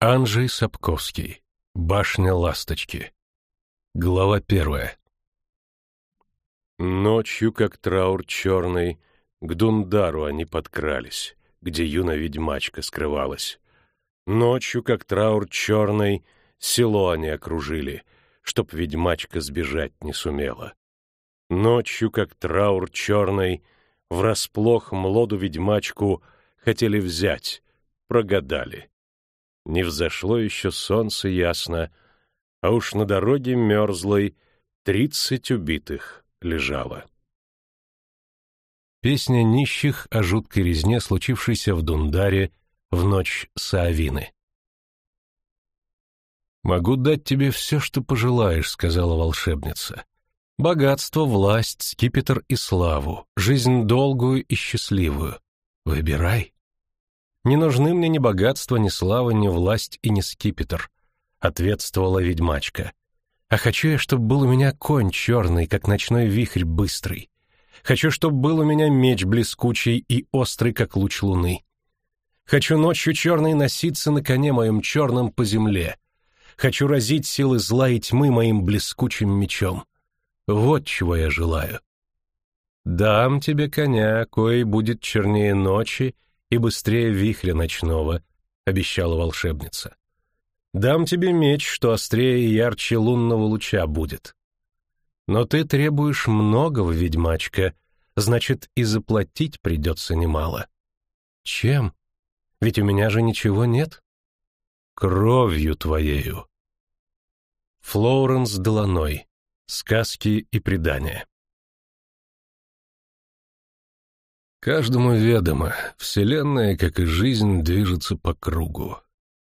Анджей Сапковский. Башня ласточки. Глава первая. Ночью, как траур черный, к Дундару они подкрались, где юна ведьмачка скрывалась. Ночью, как траур черный, село они окружили, чтоб ведьмачка сбежать не сумела. Ночью, как траур черный, врасплох млоду ведьмачку хотели взять, прогадали не взошло еще солнце ясно, а уж на дороге мерзлой тридцать убитых лежало. Песня нищих о жуткой резне, случившейся в Дундаре в ночь Саавины. «Могу дать тебе все, что пожелаешь», — сказала волшебница. «Богатство, власть, скипетр и славу, жизнь долгую и счастливую. Выбирай». Не нужны мне ни богатство, ни слава, ни власть и ни скипетр, ответствовала ведьмачка. А хочу я, чтобы был у меня конь черный, как ночной вихрь быстрый. Хочу, чтобы был у меня меч блескучий и острый, как луч луны. Хочу ночью черной носиться на коне моем черном по земле. Хочу разить силы зла и тьмы моим блескучим мечом. Вот чего я желаю. Дам тебе коня, кой будет чернее ночи, и быстрее вихря ночного», — обещала волшебница. «Дам тебе меч, что острее и ярче лунного луча будет. Но ты требуешь многого, ведьмачка, значит, и заплатить придется немало. Чем? Ведь у меня же ничего нет. Кровью твоею». Флоренс Деланой. Сказки и предания. Каждому ведомо, Вселенная, как и жизнь, движется по кругу.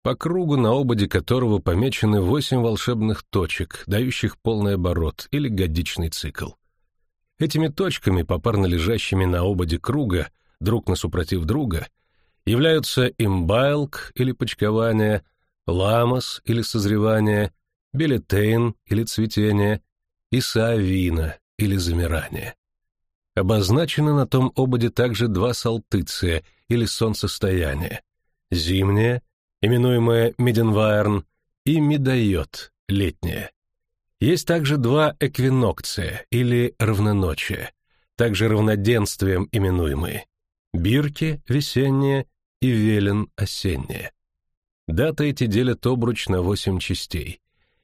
По кругу, на ободе которого помечены восемь волшебных точек, дающих полный оборот или годичный цикл. Этими точками, попарно лежащими на ободе круга, друг на супротив друга, являются имбайлк или почкование, ламас или созревание, билетейн или цветение и саавина или замирание. Обозначены на том ободе также два салтыция или солнцестояния. Зимнее, именуемое Меденвайрн, и Медойот, летнее. Есть также два эквинокция или равноночия, также равноденствием именуемые. Бирки, весеннее, и Велен, осеннее. Даты эти делят обруч на восемь частей.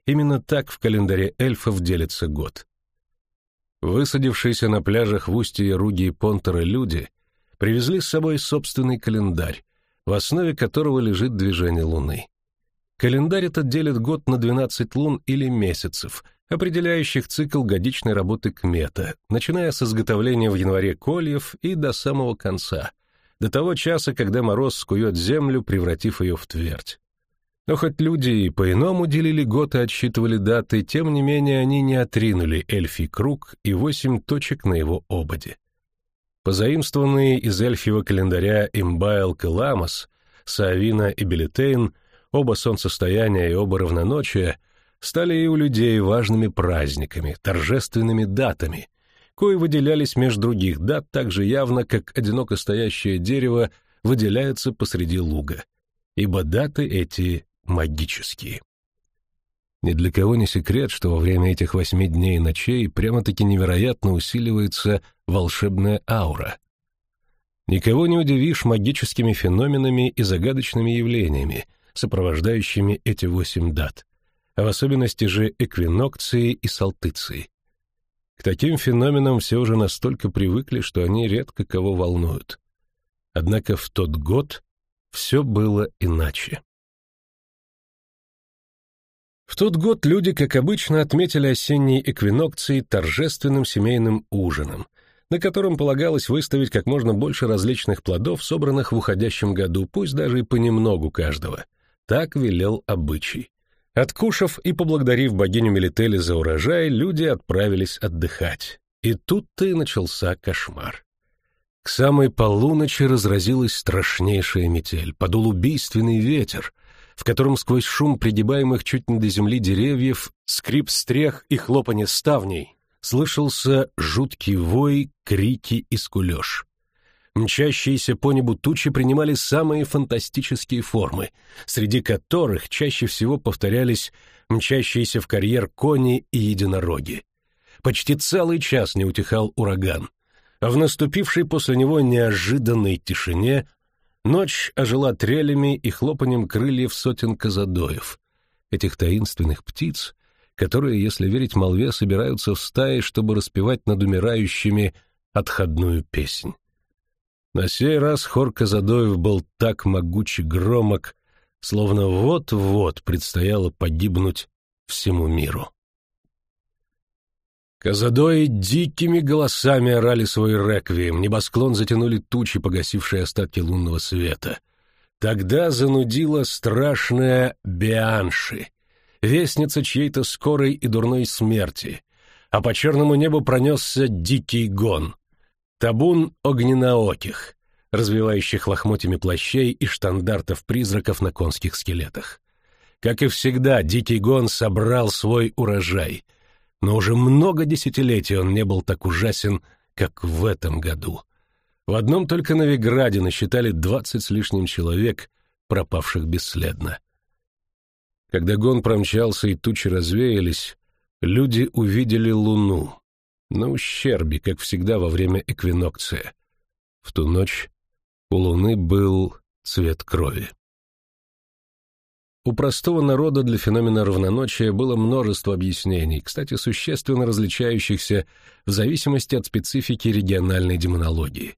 Именно так в календаре эльфов делится год. Высадившиеся на пляжах в устье Руги и Понтера люди привезли с собой собственный календарь, в основе которого лежит движение Луны. Календарь этот делит год на 12 лун или месяцев, определяющих цикл годичной работы кмета, начиная с изготовления в январе кольев и до самого конца, до того часа, когда мороз скует землю, превратив ее в твердь. Но хоть люди и по-иному делили год и отсчитывали даты, тем не менее они не отринули эльфий круг и восемь точек на его ободе. Позаимствованные из эльфьего календаря Имбайл и Ламас, Саавина и Белитейн, оба солнцестояния и оба равноночия, стали и у людей важными праздниками, торжественными датами, кои выделялись между других дат так же явно, как одиноко стоящее дерево выделяется посреди луга. Ибо даты эти магические. Ни для кого не секрет, что во время этих восьми дней и ночей прямо-таки невероятно усиливается волшебная аура. Никого не удивишь магическими феноменами и загадочными явлениями, сопровождающими эти восемь дат, а в особенности же эквинокции и салтыции. К таким феноменам все уже настолько привыкли, что они редко кого волнуют. Однако в тот год все было иначе. В тот год люди, как обычно, отметили осенние эквинокции торжественным семейным ужином, на котором полагалось выставить как можно больше различных плодов, собранных в уходящем году, пусть даже и понемногу каждого. Так велел обычай. Откушав и поблагодарив богиню Мелители за урожай, люди отправились отдыхать. И тут-то и начался кошмар. К самой полуночи разразилась страшнейшая метель, подул убийственный ветер — в котором сквозь шум пригибаемых чуть не до земли деревьев, скрип стрех и хлопанье ставней, слышался жуткий вой, крики и скулеж. Мчащиеся по небу тучи принимали самые фантастические формы, среди которых чаще всего повторялись мчащиеся в карьер кони и единороги. Почти целый час не утихал ураган, а в наступившей после него неожиданной тишине ночь ожила трелями и хлопанием крыльев сотен казадоев, этих таинственных птиц, которые, если верить молве, собираются в стаи, чтобы распевать над умирающими отходную песнь. На сей раз хор Казадоев был так могуч и громок, словно вот-вот предстояло погибнуть всему миру. Казадои дикими голосами орали свой реквием, небосклон затянули тучи, погасившие остатки лунного света. Тогда занудила страшная Бианши, вестница чьей-то скорой и дурной смерти, а по черному небу пронесся дикий гон. Табун огненооких, развивающих лохмотьями плащей и штандартов призраков на конских скелетах. Как и всегда, Дикий Гон собрал свой урожай, но уже много десятилетий он не был так ужасен, как в этом году. В одном только Новиграде насчитали двадцать с лишним человек, пропавших бесследно. Когда гон промчался и тучи развеялись, люди увидели луну, на ущербе, как всегда во время эквинокция. В ту ночь у луны был цвет крови. У простого народа для феномена равноночия было множество объяснений, кстати, существенно различающихся в зависимости от специфики региональной демонологии.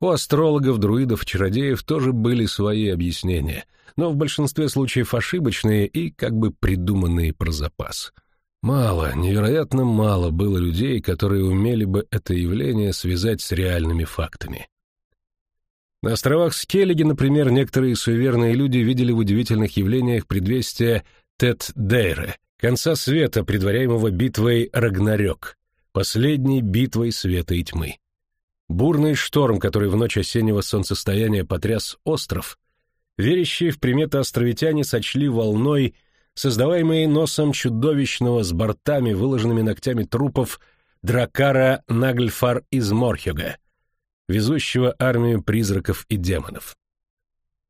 У астрологов, друидов, чародеев тоже были свои объяснения, но в большинстве случаев ошибочные и как бы придуманные про запас — Мало, невероятно мало было людей, которые умели бы это явление связать с реальными фактами. На островах Скеллиги, например, некоторые суеверные люди видели в удивительных явлениях предвестия Тет-Дейре, конца света, предваряемого битвой Рагнарёк, последней битвой света и тьмы. Бурный шторм, который в ночь осеннего солнцестояния потряс остров, верящие в приметы островитяне сочли волной создаваемые носом чудовищного с бортами, выложенными ногтями трупов Дракара Нагльфар из Морхюга, везущего армию призраков и демонов.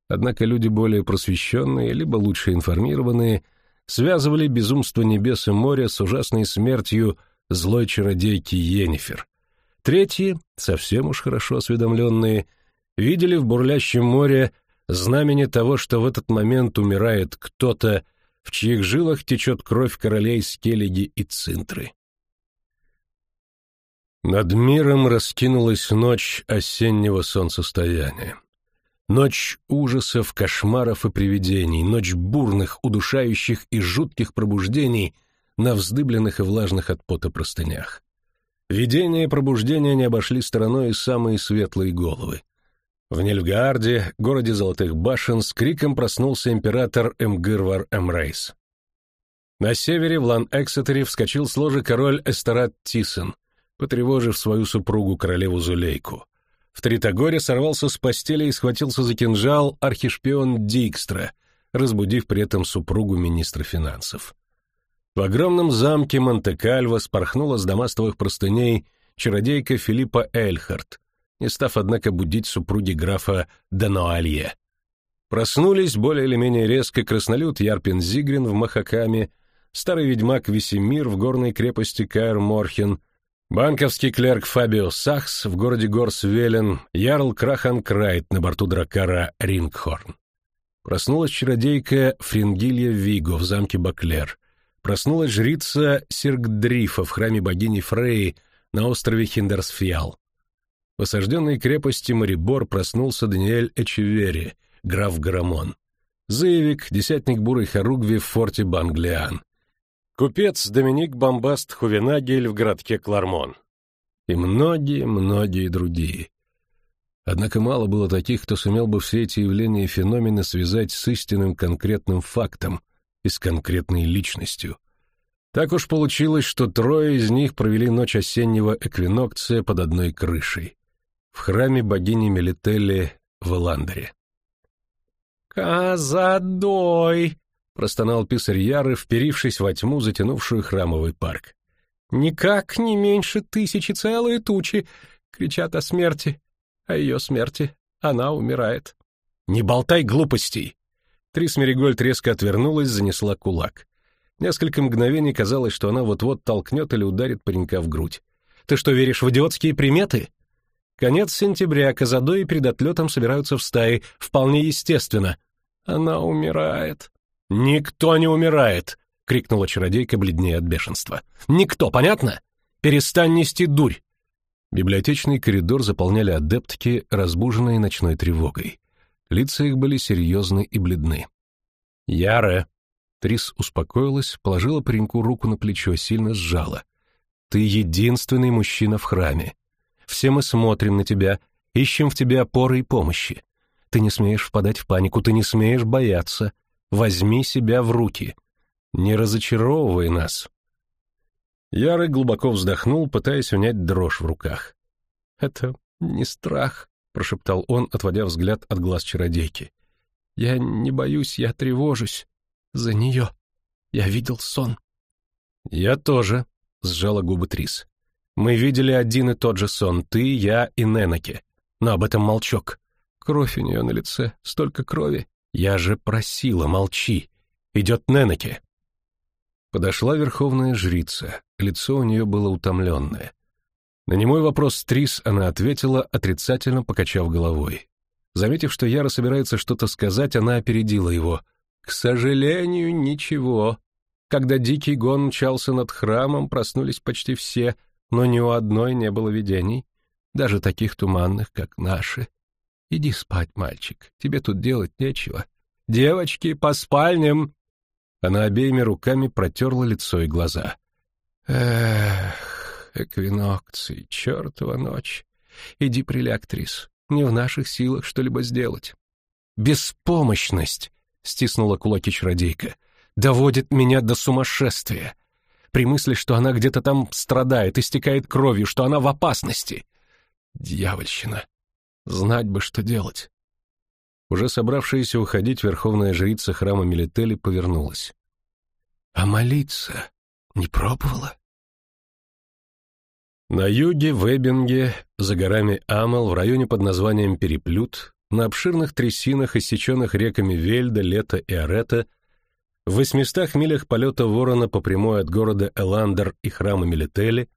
Однако люди более просвещенные, либо лучше информированные, связывали безумство небес и моря с ужасной смертью злой чародейки Йеннифер. Третьи, совсем уж хорошо осведомленные, видели в бурлящем море знамение того, что в этот момент умирает кто-то, в чьих жилах течет кровь королей Скеллиги и Цинтры. Над миром раскинулась ночь осеннего солнцестояния. Ночь ужасов, кошмаров и привидений, ночь бурных, удушающих и жутких пробуждений на вздыбленных и влажных от пота простынях. Видения и пробуждения не обошли стороной и самые светлые головы. В Нильфгаарде, городе Золотых Башен, с криком проснулся император Эмгырвар Эмрейс. На севере в Лан-Эксетере вскочил с ложи король Эстерат Тисен, потревожив свою супругу, королеву Зулейку. В Тритогоре сорвался с постели и схватился за кинжал архишпион Дикстра, разбудив при этом супругу министра финансов. В огромном замке Монте-Кальво спорхнула с домастовых простыней чародейка Филиппа Эльхарт, не став, однако, будить супруги графа Дануалье. Проснулись более или менее резко краснолюд Ярпин Зигрин в Махакаме, старый ведьмак Весемир в горной крепости Каэр Морхен, банковский клерк Фабио Сахс в городе Горсвелен, ярл Крахан Крайт на борту дракара Рингхорн. Проснулась чародейка Фрингилья Виго в замке Баклер. Проснулась жрица Сиргдрифа в храме богини Фреи на острове Хиндерсфьял. В осажденной крепости Марибор проснулся Даниэль Эчевери, граф Гарамон. Заевик, десятник бурой хоругви в форте Банглиан. Купец Доминик Бомбаст Хувенагель в городке Клармон. И многие-многие другие. Однако мало было таких, кто сумел бы все эти явления и феномены связать с истинным конкретным фактом и с конкретной личностью. Так уж получилось, что трое из них провели ночь осеннего эквинокция под одной крышей в храме богини Мелителли в Эландере. «Казадой!» — простонал писарь Яры, вперившись во тьму, затянувшую храмовый парк. «Никак не меньше тысячи целые тучи!» — кричат о смерти. о ее смерти. Она умирает». «Не болтай глупостей!» Трис Меригольд резко отвернулась, занесла кулак. Несколько мгновений казалось, что она вот-вот толкнет или ударит паренька в грудь. «Ты что, веришь в идиотские приметы?» Конец сентября, Казадои перед отлетом собираются в стаи. Вполне естественно. Она умирает. «Никто не умирает!» — крикнула чародейка бледнее от бешенства. «Никто, понятно? Перестань нести дурь!» Библиотечный коридор заполняли адептки, разбуженные ночной тревогой. Лица их были серьезны и бледны. «Яре!» Трис успокоилась, положила пареньку руку на плечо, сильно сжала. «Ты единственный мужчина в храме. Все мы смотрим на тебя, ищем в тебе опоры и помощи. Ты не смеешь впадать в панику, ты не смеешь бояться. Возьми себя в руки. Не разочаровывай нас». Ярый глубоко вздохнул, пытаясь унять дрожь в руках. «Это не страх», — прошептал он, отводя взгляд от глаз чародейки. «Я не боюсь, я тревожусь. За нее. Я видел сон». «Я тоже», — сжала губы Трис. Мы видели один и тот же сон, ты, я и Ненеке. Но об этом молчок. Кровь у нее на лице, столько крови. Я же просила, молчи. Идет Ненеке. Подошла верховная жрица, лицо у нее было утомленное. На немой вопрос Трис она ответила, отрицательно покачав головой. Заметив, что Яра собирается что-то сказать, она опередила его. «К сожалению, ничего. Когда дикий гон мчался над храмом, проснулись почти все — но ни у одной не было видений, даже таких туманных, как наши. Иди спать, мальчик, тебе тут делать нечего. Девочки, по спальням!» Она обеими руками протерла лицо и глаза. «Эх, эквинокции, чертова ночь! Иди приляг, Трис, не в наших силах что-либо сделать». «Беспомощность!» — стиснула кулаки чародейка. «Доводит меня до сумасшествия при мысли, что она где-то там страдает, истекает кровью, что она в опасности. Дьявольщина. Знать бы, что делать. Уже собравшаяся уходить верховная жрица храма Мелители повернулась. «А молиться не пробовала?» На юге, в Эббинге, за горами Амел, в районе под названием Переплют, на обширных трясинах, иссеченных реками Вельда, Лета и Арета, в 800 милях полета ворона по прямой от города Эландер и храма Мелители,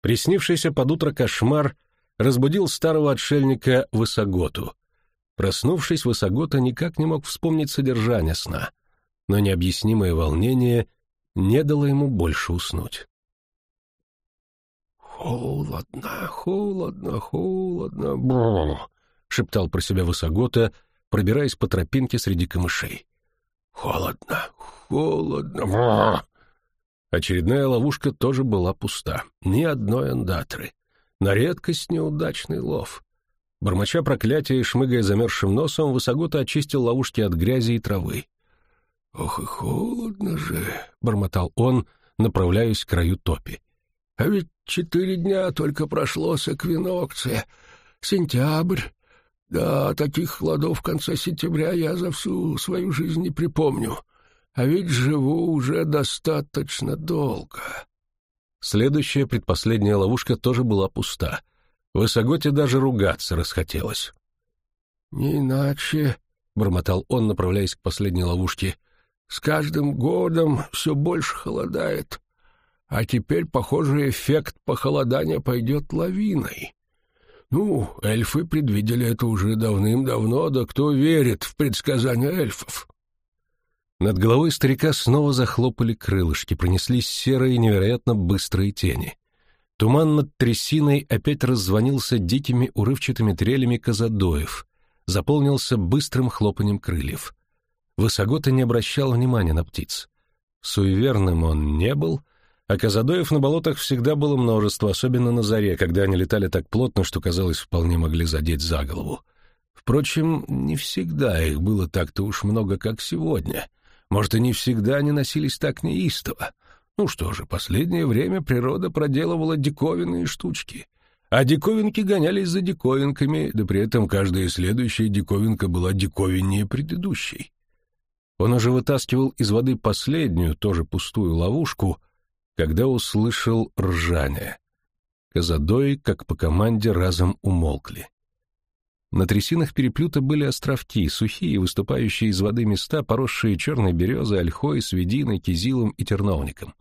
приснившийся под утро кошмар разбудил старого отшельника Высоготу. Проснувшись, Высогота никак не мог вспомнить содержание сна, но необъяснимое волнение не дало ему больше уснуть. «Холодно, холодно, холодно, бррр!» — шептал про себя Высогота, пробираясь по тропинке среди камышей. Холодно, холодно. Очередная ловушка тоже была пуста. Ни одной андатры. На редкость неудачный лов. Бормоча проклятия и шмыгая замерзшим носом, Высогота очистил ловушки от грязи и травы. «Ох и холодно же!» — бормотал он, направляясь к краю топи. «А ведь четыре дня только прошло с эквинокция. Сентябрь, да, таких холодов в конце сентября я за всю свою жизнь не припомню. А ведь живу уже достаточно долго. Следующая, предпоследняя ловушка тоже была пуста. В Исаготе даже ругаться расхотелось. «Не иначе», — бормотал он, направляясь к последней ловушке, — «с каждым годом все больше холодает. А теперь, похоже, эффект похолодания пойдет лавиной. Ну, эльфы предвидели это уже давным-давно, да кто верит в предсказания эльфов? Над головой старика снова захлопали крылышки, пронеслись серые невероятно быстрые тени. Туман над трясиной опять раззвонился дикими урывчатыми трелями казадоев, заполнился быстрым хлопанием крыльев. Высогота не обращал внимания на птиц. Суеверным он не был — а казадоев на болотах всегда было множество, особенно на заре, когда они летали так плотно, что, казалось, вполне могли задеть за голову. Впрочем, не всегда их было так-то уж много, как сегодня. Может, и не всегда они носились так неистово. Ну что же, последнее время природа проделывала диковинные штучки. А диковинки гонялись за диковинками, да при этом каждая следующая диковинка была диковиннее предыдущей. Он уже вытаскивал из воды последнюю, тоже пустую ловушку — когда услышал ржание. Казадои, как по команде, разом умолкли. На трясинах переплюта были островки, сухие, выступающие из воды места, поросшие черной березой, ольхой, свидиной, кизилом и терновником.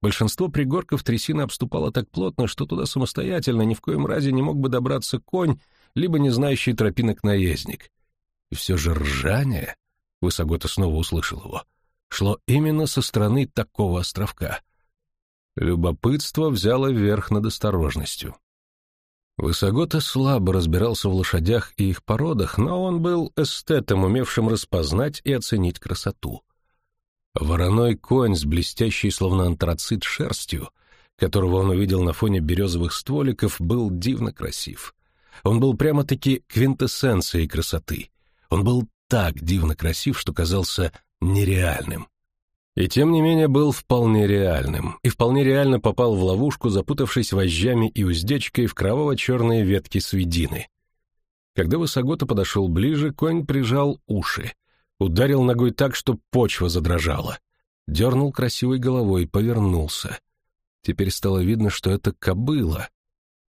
Большинство пригорков трясина обступала так плотно, что туда самостоятельно ни в коем разе не мог бы добраться конь, либо не знающий тропинок наездник. И все же ржание, Высогота снова услышал его, шло именно со стороны такого островка. Любопытство взяло верх над осторожностью. Высогота слабо разбирался в лошадях и их породах, но он был эстетом, умевшим распознать и оценить красоту. Вороной конь с блестящей, словно антрацит, шерстью, которого он увидел на фоне березовых стволиков, был дивно красив. Он был прямо-таки квинтэссенцией красоты. Он был так дивно красив, что казался нереальным. И тем не менее был вполне реальным, и вполне реально попал в ловушку, запутавшись вожжами и уздечкой в кроваво-черные ветки свидины. Когда Высогота подошел ближе, конь прижал уши, ударил ногой так, что почва задрожала, дернул красивой головой, повернулся. Теперь стало видно, что это кобыла.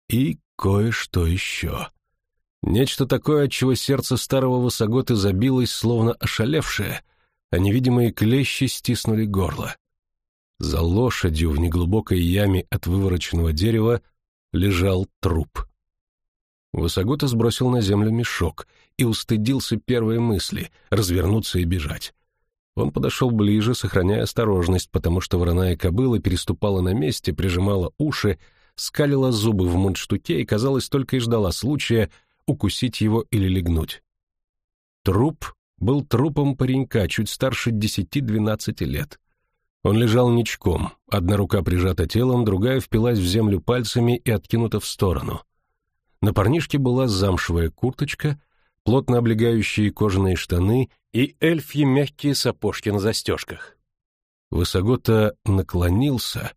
И кое-что еще. Нечто такое, от чего сердце старого Высоготы забилось, словно ошалевшее — а невидимые клещи стиснули горло. За лошадью в неглубокой яме от вывороченного дерева лежал труп. Высогота сбросил на землю мешок и устыдился первой мысли — развернуться и бежать. Он подошел ближе, сохраняя осторожность, потому что вороная кобыла переступала на месте, прижимала уши, скалила зубы в мундштуке и, казалось, только и ждала случая укусить его или легнуть. Труп был трупом паренька, чуть старше десяти-двенадцати лет. Он лежал ничком, одна рука прижата телом, другая впилась в землю пальцами и откинута в сторону. На парнишке была замшевая курточка, плотно облегающие кожаные штаны и эльфьи мягкие сапожки на застежках. Высогота наклонился,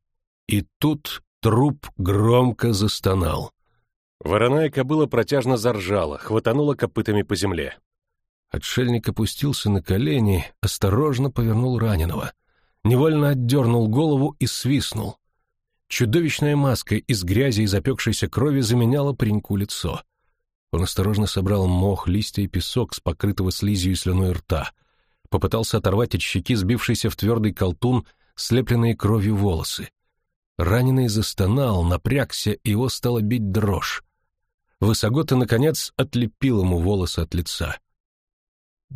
и тут труп громко застонал. Вороная кобыла протяжно заржала, хватанула копытами по земле. Отшельник опустился на колени, осторожно повернул раненого. Невольно отдернул голову и свистнул. Чудовищная маска из грязи и запекшейся крови заменяла пареньку лицо. Он осторожно собрал мох, листья и песок с покрытого слизью и слюной рта. Попытался оторвать от щеки сбившийся в твердый колтун слепленные кровью волосы. Раненый застонал, напрягся, и его стало бить дрожь. Высогота, наконец, отлепил ему волосы от лица —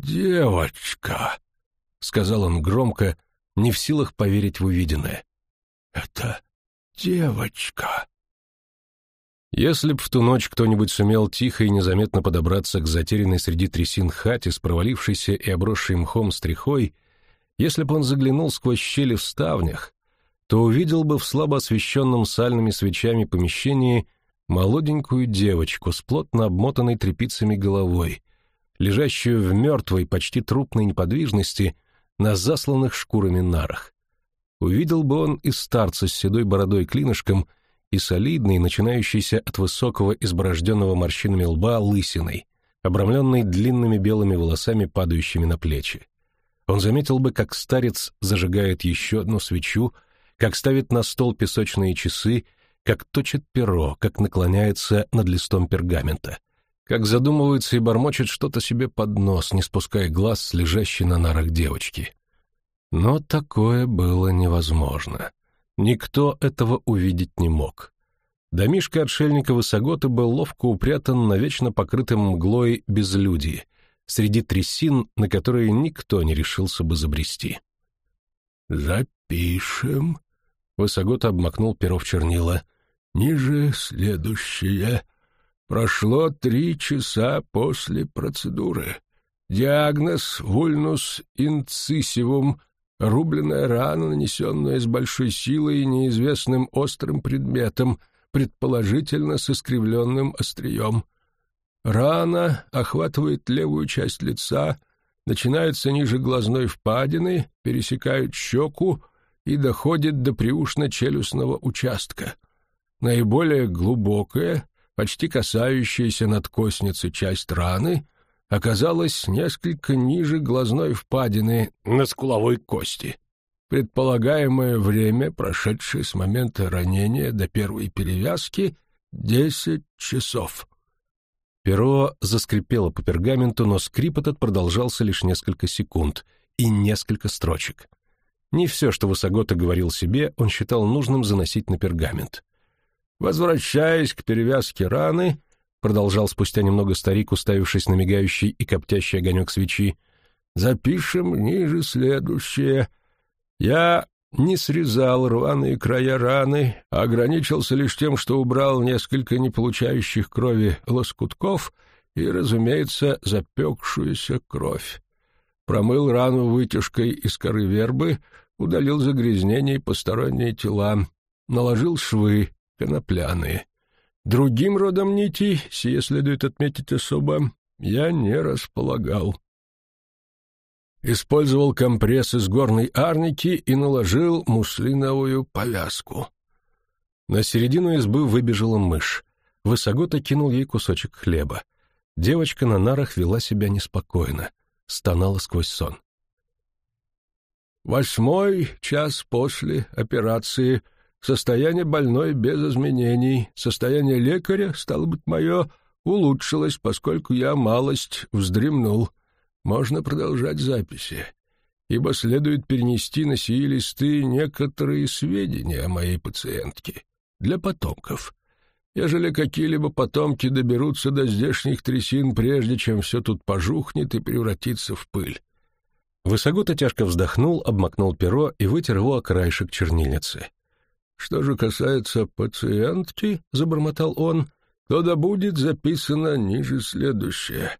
«Девочка!» — сказал он громко, не в силах поверить в увиденное. «Это девочка!» Если б в ту ночь кто-нибудь сумел тихо и незаметно подобраться к затерянной среди трясин хате с провалившейся и обросшей мхом стрихой, если б он заглянул сквозь щели в ставнях, то увидел бы в слабо освещенном сальными свечами помещении молоденькую девочку с плотно обмотанной тряпицами головой, лежащую в мертвой, почти трупной неподвижности на засланных шкурами нарах. Увидел бы он и старца с седой бородой клинышком, и солидный, начинающийся от высокого изборожденного морщинами лба лысиной, обрамленный длинными белыми волосами, падающими на плечи. Он заметил бы, как старец зажигает еще одну свечу, как ставит на стол песочные часы, как точит перо, как наклоняется над листом пергамента как задумывается и бормочет что-то себе под нос, не спуская глаз с лежащей на нарах девочки. Но такое было невозможно. Никто этого увидеть не мог. Домишко отшельника Высоготы был ловко упрятан на вечно покрытым мглой безлюдии, среди трясин, на которые никто не решился бы забрести. «Запишем», — Высогота обмакнул перо в чернила, — «ниже следующее». Прошло три часа после процедуры. Диагноз вульнус инцисивум, рубленная рана, нанесенная с большой силой и неизвестным острым предметом, предположительно с искривленным острием. Рана охватывает левую часть лица, начинается ниже глазной впадины, пересекает щеку и доходит до приушно-челюстного участка. Наиболее глубокая — почти касающаяся надкосницы часть раны, оказалась несколько ниже глазной впадины на скуловой кости. Предполагаемое время, прошедшее с момента ранения до первой перевязки, десять часов. Перо заскрипело по пергаменту, но скрип этот продолжался лишь несколько секунд и несколько строчек. Не все, что Высогота говорил себе, он считал нужным заносить на пергамент. «Возвращаясь к перевязке раны», — продолжал спустя немного старик, уставившись на мигающий и коптящий огонек свечи, — «запишем ниже следующее. Я не срезал рваные края раны, а ограничился лишь тем, что убрал несколько не получающих крови лоскутков и, разумеется, запекшуюся кровь. Промыл рану вытяжкой из коры вербы, удалил загрязнения и посторонние тела, наложил швы конопляные. Другим родом нитей, сие следует отметить особо, я не располагал использовал компресс из горной арники и наложил муслиновую повязку. На середину избы выбежала мышь. Высогота кинул ей кусочек хлеба. Девочка на нарах вела себя неспокойно, стонала сквозь сон. Восьмой час после операции. Состояние больной без изменений. Состояние лекаря, стало быть, мое, улучшилось, поскольку я малость вздремнул можно продолжать записи, ибо следует перенести на сии листы некоторые сведения о моей пациентке для потомков. Ежели какие-либо потомки доберутся до здешних трясин, прежде чем все тут пожухнет и превратится в пыль. Высогота тяжко вздохнул, обмакнул перо и вытер его о краешек чернильницы. «Что же касается пациентки, — забормотал он, — то да будет записано ниже следующее.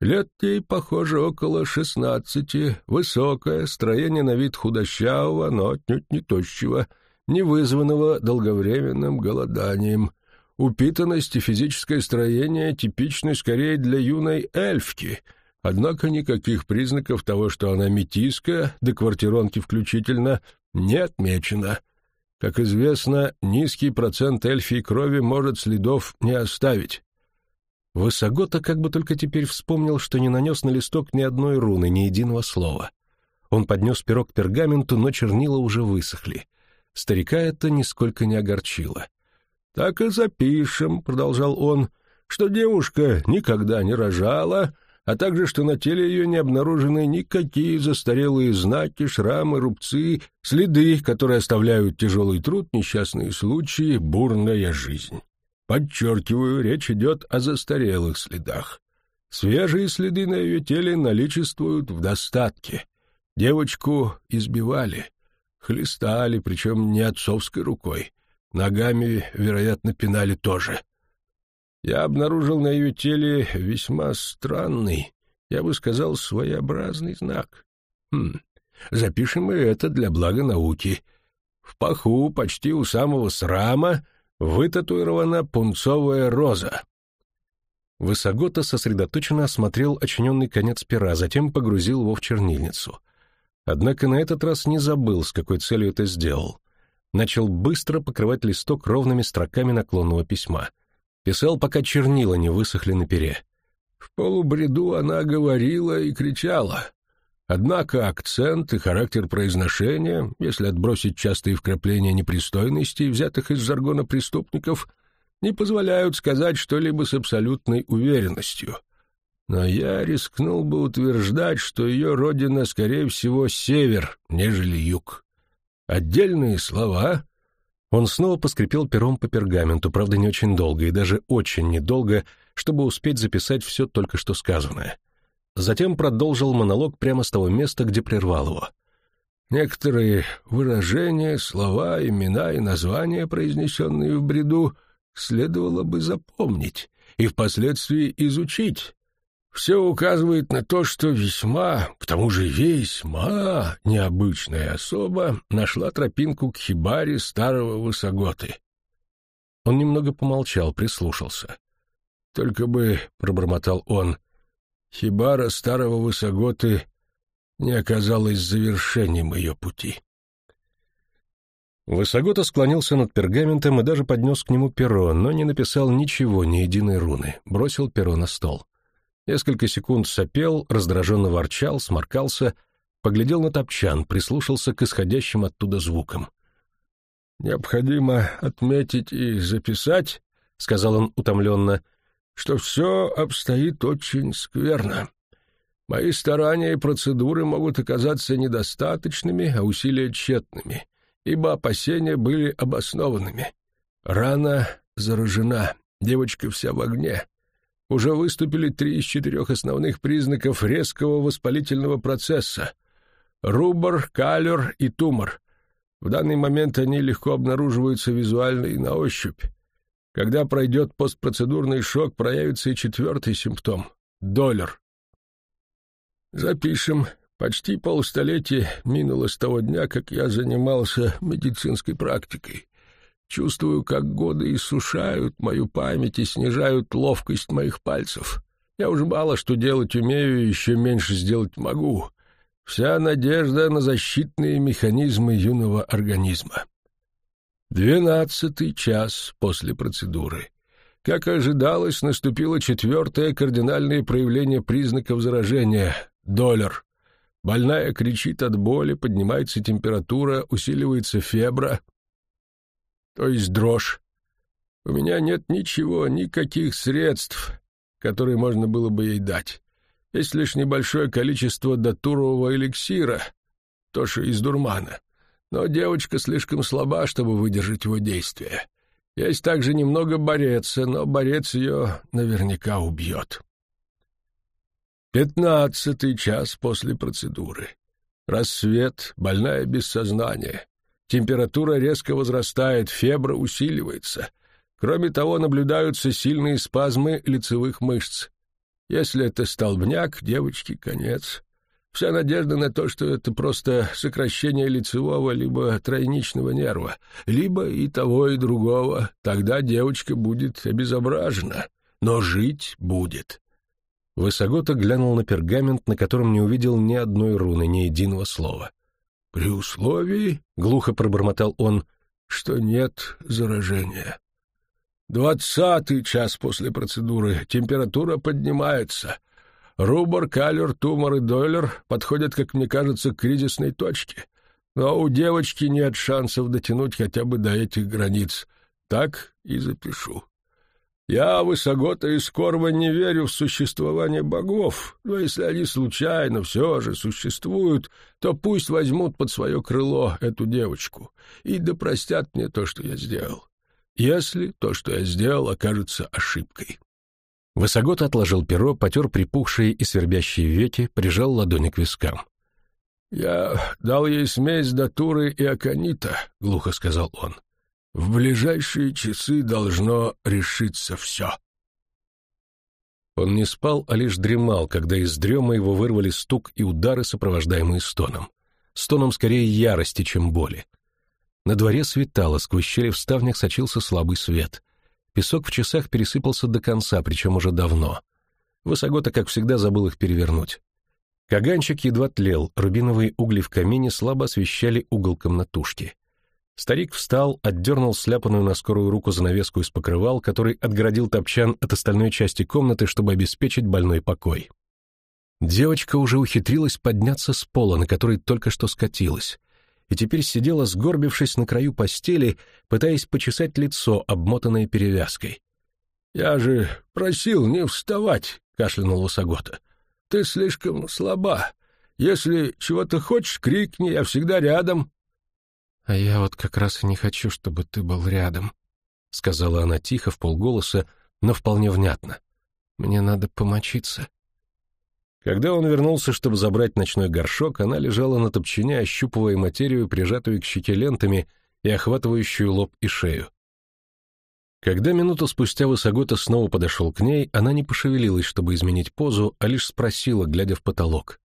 Лет ей, похоже, около шестнадцати, высокая, строение на вид худощавого, но отнюдь не тощего, не вызванного долговременным голоданием. Упитанность и физическое строение типичны скорее для юной эльфки, однако никаких признаков того, что она метиска, до квартиронки включительно, не отмечено. Как известно, низкий процент эльфий крови может следов не оставить. Высогота как бы только теперь вспомнил, что не нанес на листок ни одной руны, ни единого слова. Он поднес перо к пергаменту, но чернила уже высохли. Старика это нисколько не огорчило. «Так и запишем», — продолжал он, — «что девушка никогда не рожала, а также что на теле ее не обнаружены никакие застарелые знаки, шрамы, рубцы, следы, которые оставляют тяжелый труд, несчастные случаи, бурная жизнь». Подчеркиваю, речь идет о застарелых следах. Свежие следы на ее теле наличествуют в достатке. Девочку избивали, хлестали, причем не отцовской рукой. Ногами, вероятно, пинали тоже. Я обнаружил на ее теле весьма странный, я бы сказал, своеобразный знак. Хм, запишем и это для блага науки. В паху, почти у самого срама, вытатуирована пунцовая роза. Высогота сосредоточенно осмотрел очиненный конец пера, затем погрузил его в чернильницу. Однако на этот раз не забыл, с какой целью это сделал. Начал быстро покрывать листок ровными строками наклонного письма. Писал, пока чернила не высохли на пере. В полубреду она говорила и кричала. Однако акцент и характер произношения, если отбросить частые вкрапления непристойностей, взятых из жаргона преступников, не позволяют сказать что-либо с абсолютной уверенностью. Но я рискнул бы утверждать, что ее родина, скорее всего, север, нежели юг. Отдельные слова... Он снова поскрипел пером по пергаменту, правда, не очень долго, и даже очень недолго, чтобы успеть записать все только что сказанное. Затем продолжил монолог прямо с того места, где прервал его. Некоторые выражения, слова, имена и названия, произнесенные в бреду, следовало бы запомнить и впоследствии изучить. Все указывает на то, что весьма, к тому же весьма необычная особа нашла тропинку к хибаре старого высоготы. Он немного помолчал, прислушался. «Только бы», — пробормотал он, Хибара старого высоготы не оказалась завершением ее пути. Высогота склонился над пергаментом и даже поднес к нему перо, но не написал ничего, ни единой руны, бросил перо на стол. Несколько секунд сопел, раздраженно ворчал, сморкался, поглядел на топчан, прислушался к исходящим оттуда звукам. «Необходимо отметить и записать», — сказал он утомленно, — что все обстоит очень скверно. Мои старания и процедуры могут оказаться недостаточными, а усилия тщетными, ибо опасения были обоснованными. Рана заражена, девочка вся в огне. Уже выступили три из четырех основных признаков резкого воспалительного процесса — рубор, калюр и тумор. В данный момент они легко обнаруживаются визуально и на ощупь. Когда пройдет постпроцедурный шок, проявится и четвертый симптом — доллар. Запишем. Почти полстолетия минуло с того дня, как я занимался медицинской практикой. Чувствую, как годы иссушают мою память и снижают ловкость моих пальцев. Я уже мало что делать умею и еще меньше сделать могу. Вся надежда на защитные механизмы юного организма. Двенадцатый час после процедуры. Как ожидалось, наступило четвертое кардинальное проявление признаков заражения — доллар. Больная кричит от боли, поднимается температура, усиливается фебра, то есть дрожь. У меня нет ничего, никаких средств, которые можно было бы ей дать. Есть лишь небольшое количество датурового эликсира, тоже из дурмана. Но девочка слишком слаба, чтобы выдержать его действие. Есть также немного бореца, но борец ее наверняка убьет. Пятнадцатый час после процедуры. Рассвет, больная без сознания. Температура резко возрастает, фебра усиливается. Кроме того, наблюдаются сильные спазмы лицевых мышц. Если это столбняк, девочке конец. Вся надежда на то, что это просто сокращение лицевого либо тройничного нерва, либо и того, и другого. Тогда девочка будет обезображена, но жить будет. Высогота глянул на пергамент, на котором не увидел ни одной руны, ни единого слова. «При условии, — глухо пробормотал он, — что нет заражения. Двадцатый час после процедуры. Температура поднимается. Рубор, калюр, тумор и дойлер подходят, как мне кажется, к кризисной точке. Но у девочки нет шансов дотянуть хотя бы до этих границ. Так и запишу. Я, Высогота из Корва, не верю в существование богов, но если они случайно все же существуют, то пусть возьмут под свое крыло эту девочку и да простят мне то, что я сделал если то, что я сделал, окажется ошибкой. Высогот отложил перо, потер припухшие и свербящие веки, прижал ладони к вискам. «Я дал ей смесь датуры и аконита», — глухо сказал он. «В ближайшие часы должно решиться все». Он не спал, а лишь дремал, когда из дрема его вырвали стук и удары, сопровождаемые стоном. Стоном скорее ярости, чем боли. На дворе светало, сквозь щели в ставнях сочился слабый свет. Песок в часах пересыпался до конца, причем уже давно. Высогота, как всегда, забыл их перевернуть. Каганчик едва тлел, рубиновые угли в камине слабо освещали угол комнатушки. Старик встал, отдернул сляпанную на скорую руку занавеску из покрывал, который отгородил топчан от остальной части комнаты, чтобы обеспечить больной покой. Девочка уже ухитрилась подняться с пола, на который только что скатилась и теперь сидела, сгорбившись на краю постели, пытаясь почесать лицо, обмотанное перевязкой. «Я же просил не вставать», — кашлянул Высогота. «Ты слишком слаба. Если чего-то хочешь, крикни, я всегда рядом». «А я вот как раз и не хочу, чтобы ты был рядом», — сказала она тихо, в полголоса, но вполне внятно. «Мне надо помочиться». Когда он вернулся, чтобы забрать ночной горшок, она лежала на топчине, ощупывая материю, прижатую к щеке лентами и охватывающую лоб и шею. Когда минуту спустя Высогота снова подошел к ней, она не пошевелилась, чтобы изменить позу, а лишь спросила, глядя в потолок.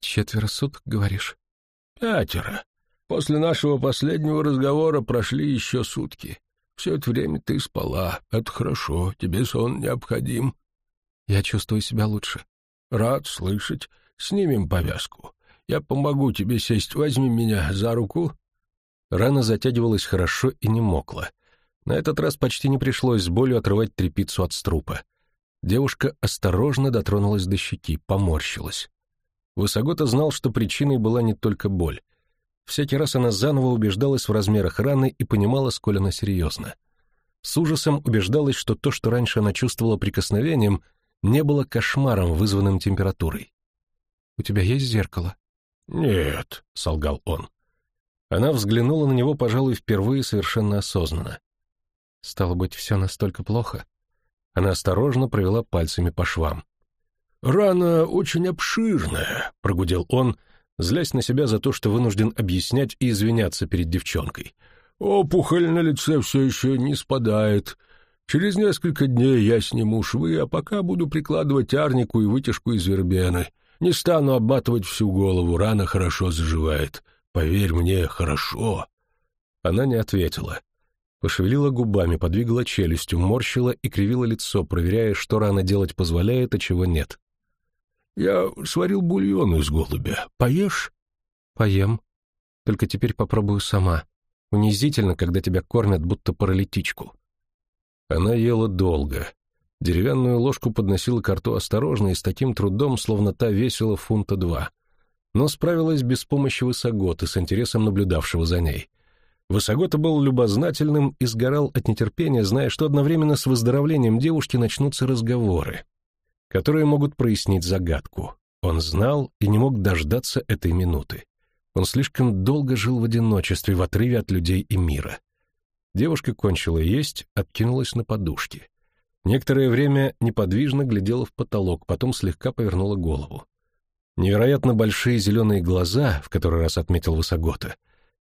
«Четверо суток, говоришь?» «Пятеро. После нашего последнего разговора прошли еще сутки. Все это время ты спала. Это хорошо, тебе сон необходим». «Я чувствую себя лучше. Рад слышать. Снимем повязку. Я помогу тебе сесть. Возьми меня за руку. Рана затягивалась хорошо и не мокла. На этот раз почти не пришлось с болью отрывать трепицу от струпа. Девушка осторожно дотронулась до щеки, поморщилась. Высогота знал, что причиной была не только боль. Всякий раз она заново убеждалась в размерах раны и понимала, сколь она серьезна. с ужасом убеждалась, что то, что раньше она чувствовала прикосновением, не было кошмаром, вызванным температурой. «У тебя есть зеркало?» «Нет», — солгал он. Она взглянула на него, пожалуй, впервые совершенно осознанно. «Стало быть, все настолько плохо?» Она осторожно провела пальцами по швам. «Рана очень обширная», — прогудел он, злясь на себя за то, что вынужден объяснять и извиняться перед девчонкой. «Опухоль на лице все еще не спадает. Через несколько дней я сниму швы, а пока буду прикладывать арнику и вытяжку из вербены. Не стану обматывать всю голову, рана хорошо заживает. Поверь мне, хорошо». Она не ответила. Пошевелила губами, подвигала челюстью, морщила и кривила лицо, проверяя, что рано делать позволяет, а чего нет. «Я сварил бульон из голубя. Поешь?» «Поем. Только теперь попробую сама. Унизительно, когда тебя кормят, будто паралитичку». Она ела долго. Деревянную ложку подносила к рту осторожно и с таким трудом, словно та весила фунта два. Но справилась без помощи высоготы, с интересом наблюдавшего за ней. Высогота был любознательным и сгорал от нетерпения, зная, что одновременно с выздоровлением девушки начнутся разговоры, которые могут прояснить загадку. Он знал и не мог дождаться этой минуты. Он слишком долго жил в одиночестве, в отрыве от людей и мира. Девушка кончила есть, откинулась на подушке. Некоторое время неподвижно глядела в потолок, потом слегка повернула голову. Невероятно большие зеленые глаза, в который раз отметил Высогота,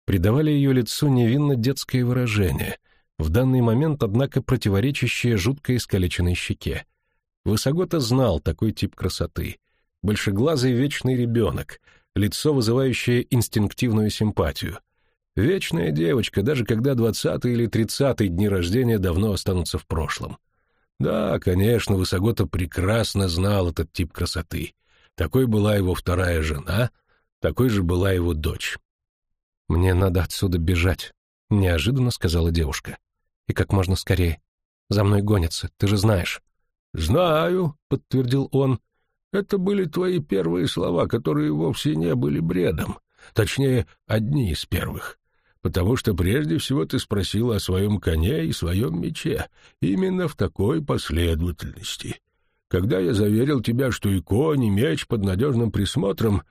придавали ее лицу невинно детское выражение, в данный момент, однако, противоречащее жуткой искалеченной щеке. Высогота знал такой тип красоты. Большеглазый вечный ребенок, лицо, вызывающее инстинктивную симпатию. Вечная девочка, даже когда двадцатый или тридцатый дни рождения давно останутся в прошлом. Да, конечно, Высогота прекрасно знал этот тип красоты. Такой была его вторая жена, такой же была его дочь. «Мне надо отсюда бежать», — неожиданно сказала девушка. «И как можно скорее. За мной гонятся, ты же знаешь». «Знаю», — подтвердил он. «Это были твои первые слова, которые вовсе не были бредом. Точнее, одни из первых. Потому что прежде всего ты спросила о своем коне и своем мече. Именно в такой последовательности. Когда я заверил тебя, что и конь, и меч под надежным присмотром,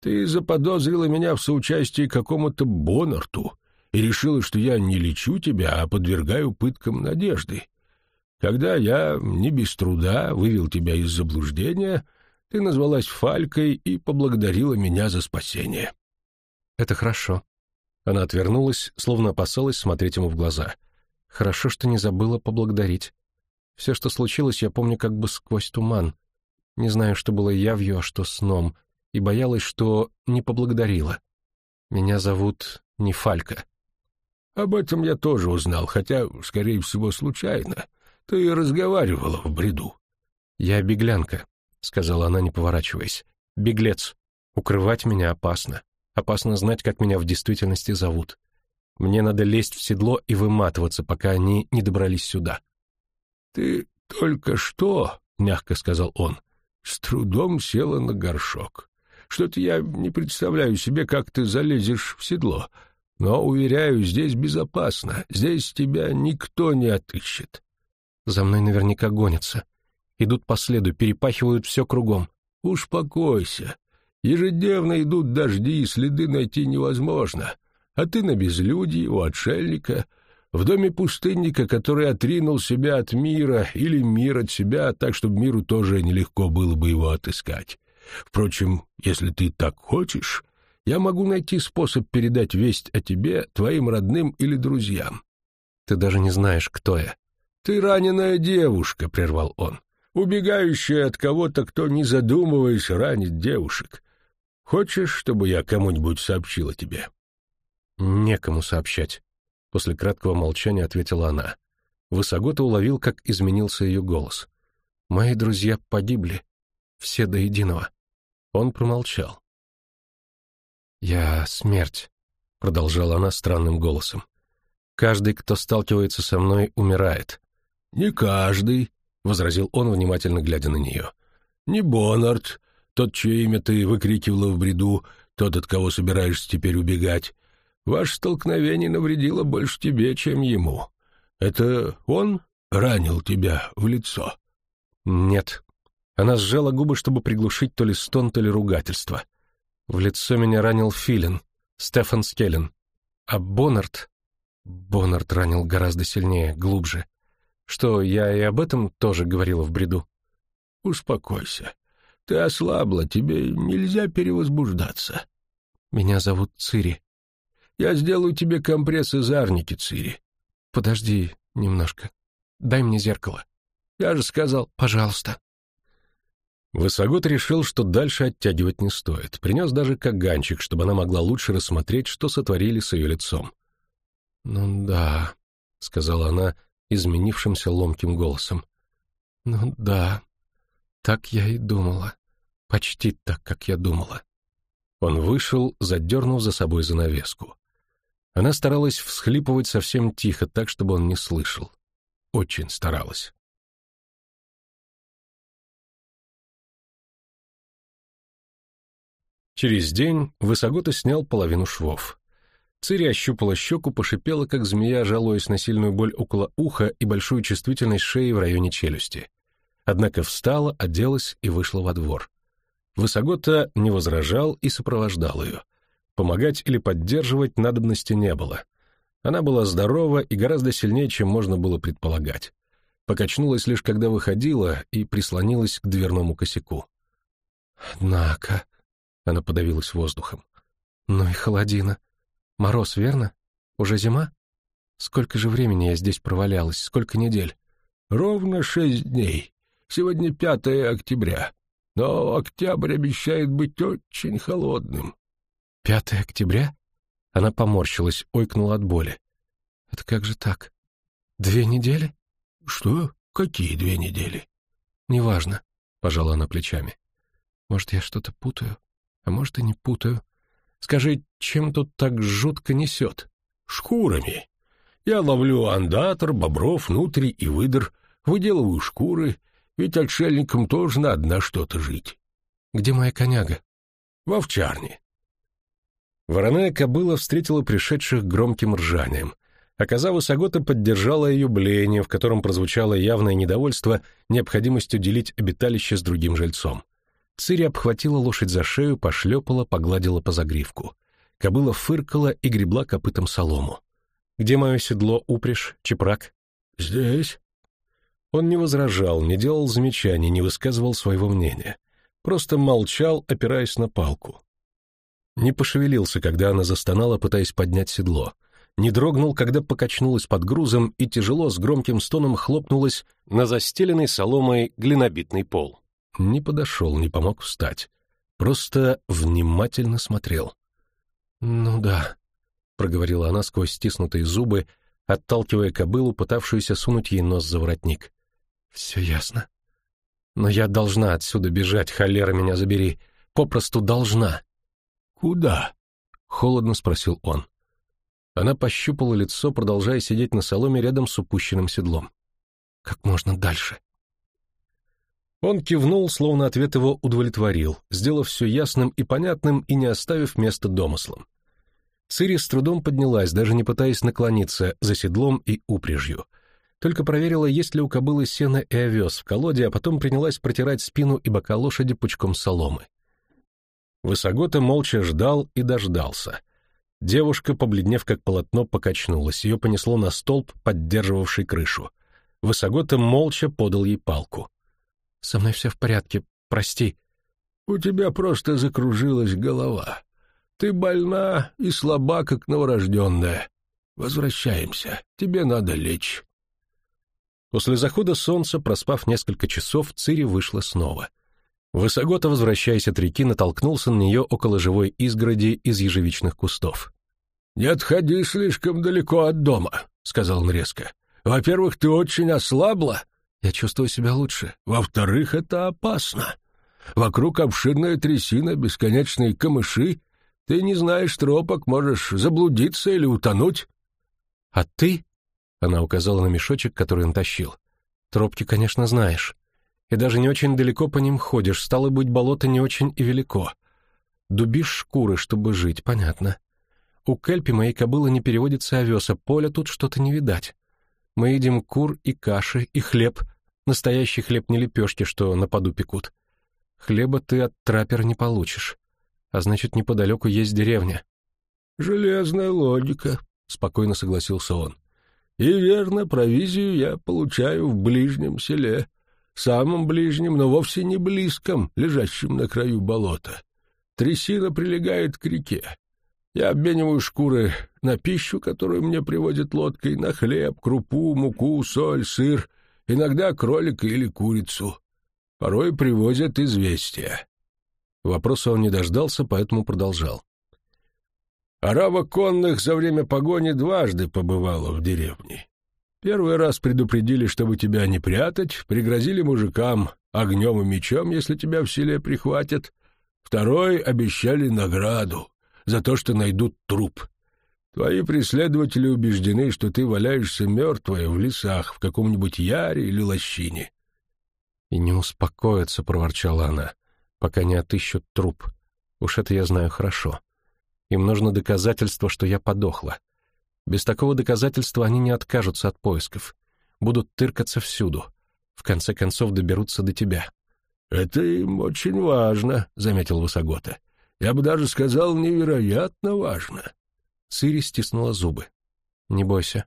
ты заподозрила меня в соучастии какому-то Бонарту и решила, что я не лечу тебя, а подвергаю пыткам надежды. Когда я, не без труда, вывел тебя из заблуждения, ты назвалась Фалькой и поблагодарила меня за спасение. Это хорошо. Она отвернулась, словно опасалась смотреть ему в глаза. Хорошо, что не забыла поблагодарить. Все, что случилось, я помню как бы сквозь туман. Не знаю, что было явью, а что сном — и боялась, что не поблагодарила. Меня зовут не Фалька. Об этом я тоже узнал, хотя, скорее всего, случайно. Ты разговаривала в бреду. Я беглянка, сказала она, не поворачиваясь. Беглец. Укрывать меня опасно. Опасно знать, как меня в действительности зовут. Мне надо лезть в седло и выматываться, пока они не добрались сюда. Ты только что, мягко сказал он, с трудом села на горшок. Что-то я не представляю себе, как ты залезешь в седло. Но, уверяю, здесь безопасно. Здесь тебя никто не отыщет. За мной наверняка гонятся. Идут по следу, перепахивают все кругом. Успокойся. Ежедневно идут дожди, и следы найти невозможно. А ты на безлюдии, у отшельника, в доме пустынника, который отринул себя от мира или мир от себя, так, чтобы миру тоже нелегко было бы его отыскать. Впрочем, если ты так хочешь, я могу найти способ передать весть о тебе твоим родным или друзьям. Ты даже не знаешь, кто я. Ты раненая девушка, прервал он, убегающая от кого-то, кто не задумываясь ранит девушек. Хочешь, чтобы я кому-нибудь сообщил о тебе? Некому сообщать. После краткого молчания ответила она. Высогота уловил, как изменился ее голос. Мои друзья погибли, все до единого. Он промолчал. «Я смерть», — продолжала она странным голосом. «Каждый, кто сталкивается со мной, умирает». «Не каждый», — возразил он, внимательно глядя на нее. «Не Бонард, тот, чье имя ты выкрикивала в бреду, тот, от кого собираешься теперь убегать. Ваше столкновение навредило больше тебе, чем ему. Это он ранил тебя в лицо?» «Нет». Она сжала губы, чтобы приглушить то ли стон, то ли ругательство. В лицо меня ранил Филин, Стефан Скеллен. А Боннард... Боннард ранил гораздо сильнее, глубже. Что, я и об этом тоже говорила в бреду? «Успокойся. Ты ослабла, тебе нельзя перевозбуждаться». «Меня зовут Цири». «Я сделаю тебе компресс из арники, Цири». «Подожди немножко. Дай мне зеркало». «Я же сказал, пожалуйста». Высогот решил, что дальше оттягивать не стоит. Принес даже каганчик, чтобы она могла лучше рассмотреть, что сотворили с ее лицом. «Ну да», — сказала она изменившимся ломким голосом. «Ну да, так я и думала. Почти так, как я думала». Он вышел, задернув за собой занавеску. Она старалась всхлипывать совсем тихо, так, чтобы он не слышал. Очень старалась. Через день Высогота снял половину швов. Цири ощупала щеку, пошипела, как змея, жалуясь на сильную боль около уха и большую чувствительность шеи в районе челюсти. Однако встала, оделась и вышла во двор. Высогота не возражал и сопровождал ее. Помогать или поддерживать надобности не было. Она была здорова и гораздо сильнее, чем можно было предполагать. Покачнулась лишь, когда выходила, и прислонилась к дверному косяку. «Однако...» — она подавилась воздухом. «Ну и холодина. Мороз, верно? Уже зима? Сколько же времени я здесь провалялась? Сколько недель?» «Ровно шесть дней. Сегодня пятое октября. Но октябрь обещает быть очень холодным». «Пятое октября?» Она поморщилась, ойкнула от боли. «Это как же так? Две недели?» «Что? Какие две недели?» «Неважно», — пожала она плечами. «Может, я что-то путаю, а может, и не путаю. Скажи, чем тут так жутко несет?» «Шкурами. Я ловлю андатор, бобров, нутри и выдр, выделываю шкуры, ведь отшельникам тоже надо на что-то жить». «Где моя коняга?» «В овчарне. Вороная кобыла встретила пришедших громким ржанием, а коза Высогота поддержала ее блеяние, в котором прозвучало явное недовольство необходимостью делить обиталище с другим жильцом. Цири обхватила лошадь за шею, пошлепала, погладила по загривку. Кобыла фыркала и гребла копытом солому. «Где мое седло, упряжь, чепрак?» «Здесь». Он не возражал, не делал замечаний, не высказывал своего мнения. Просто молчал, опираясь на палку. Не пошевелился, когда она застонала, пытаясь поднять седло. Не дрогнул, когда покачнулась под грузом и тяжело с громким стоном хлопнулась на застеленный соломой глинобитный пол. Не подошел, не помог встать. Просто внимательно смотрел. «Ну да», — проговорила она сквозь стиснутые зубы, отталкивая кобылу, пытавшуюся сунуть ей нос за воротник. «Все ясно. Но я должна отсюда бежать, холера меня забери. Попросту должна». «Куда?» — холодно спросил он. Она пощупала лицо, продолжая сидеть на соломе рядом с упущенным седлом. «Как можно дальше?» Он кивнул, словно ответ его удовлетворил, сделав все ясным и понятным и не оставив места домыслам. Цири с трудом поднялась, даже не пытаясь наклониться за седлом и упряжью. Только проверила, есть ли у кобылы сено и овес в колоде, а потом принялась протирать спину и бока лошади пучком соломы. Высогота молча ждал и дождался. Девушка, побледнев как полотно, покачнулась, ее понесло на столб, поддерживавший крышу. Высогота молча подал ей палку. «Со мной все в порядке, прости». «У тебя просто закружилась голова. Ты больна и слаба, как новорожденная. Возвращаемся, тебе надо лечь». После захода солнца, проспав несколько часов, Цири вышла снова — Высогота, возвращаясь от реки, натолкнулся на нее около живой изгороди из ежевичных кустов. «Не отходи слишком далеко от дома», — сказал он резко. «Во-первых, ты очень ослабла. Я чувствую себя лучше. Во-вторых, это опасно. Вокруг обширная трясина, бесконечные камыши. Ты не знаешь тропок, можешь заблудиться или утонуть». «А ты?» — она указала на мешочек, который он тащил. «Тропки, конечно, знаешь и даже не очень далеко по ним ходишь, стало быть, болото не очень и велико. Дубишь шкуры, чтобы жить, понятно. У Кельпи моей кобылы не переводится овес, а поля тут что-то не видать. Мы едим кур и каши, и хлеб. Настоящий хлеб не лепешки, что на поду пекут. Хлеба ты от трапера не получишь. А значит, неподалеку есть деревня. Железная логика, спокойно согласился он. И верно, провизию я получаю в ближнем селе, самом ближнем, но вовсе не близком, лежащем на краю болота. Трясина прилегает к реке. Я обмениваю шкуры на пищу, которую мне привозят лодкой, на хлеб, крупу, муку, соль, сыр, иногда кролика или курицу. Порой привозят известия. Вопроса он не дождался, поэтому продолжал. Арава конных за время погони дважды побывала в деревне. Первый раз предупредили, чтобы тебя не прятать, пригрозили мужикам огнем и мечом, если тебя в селе прихватят. Второй обещали награду за то, что найдут труп. Твои преследователи убеждены, что ты валяешься мертвая в лесах, в каком-нибудь яре или лощине. — И не успокоятся, — проворчала она, — пока не отыщут труп. Уж это я знаю хорошо. — им нужно доказательство, что я подохла. Без такого доказательства они не откажутся от поисков. Будут тыркаться всюду. В конце концов доберутся до тебя. — Это им очень важно, — заметил Высогота. — Я бы даже сказал, невероятно важно. Цири стиснула зубы. — Не бойся.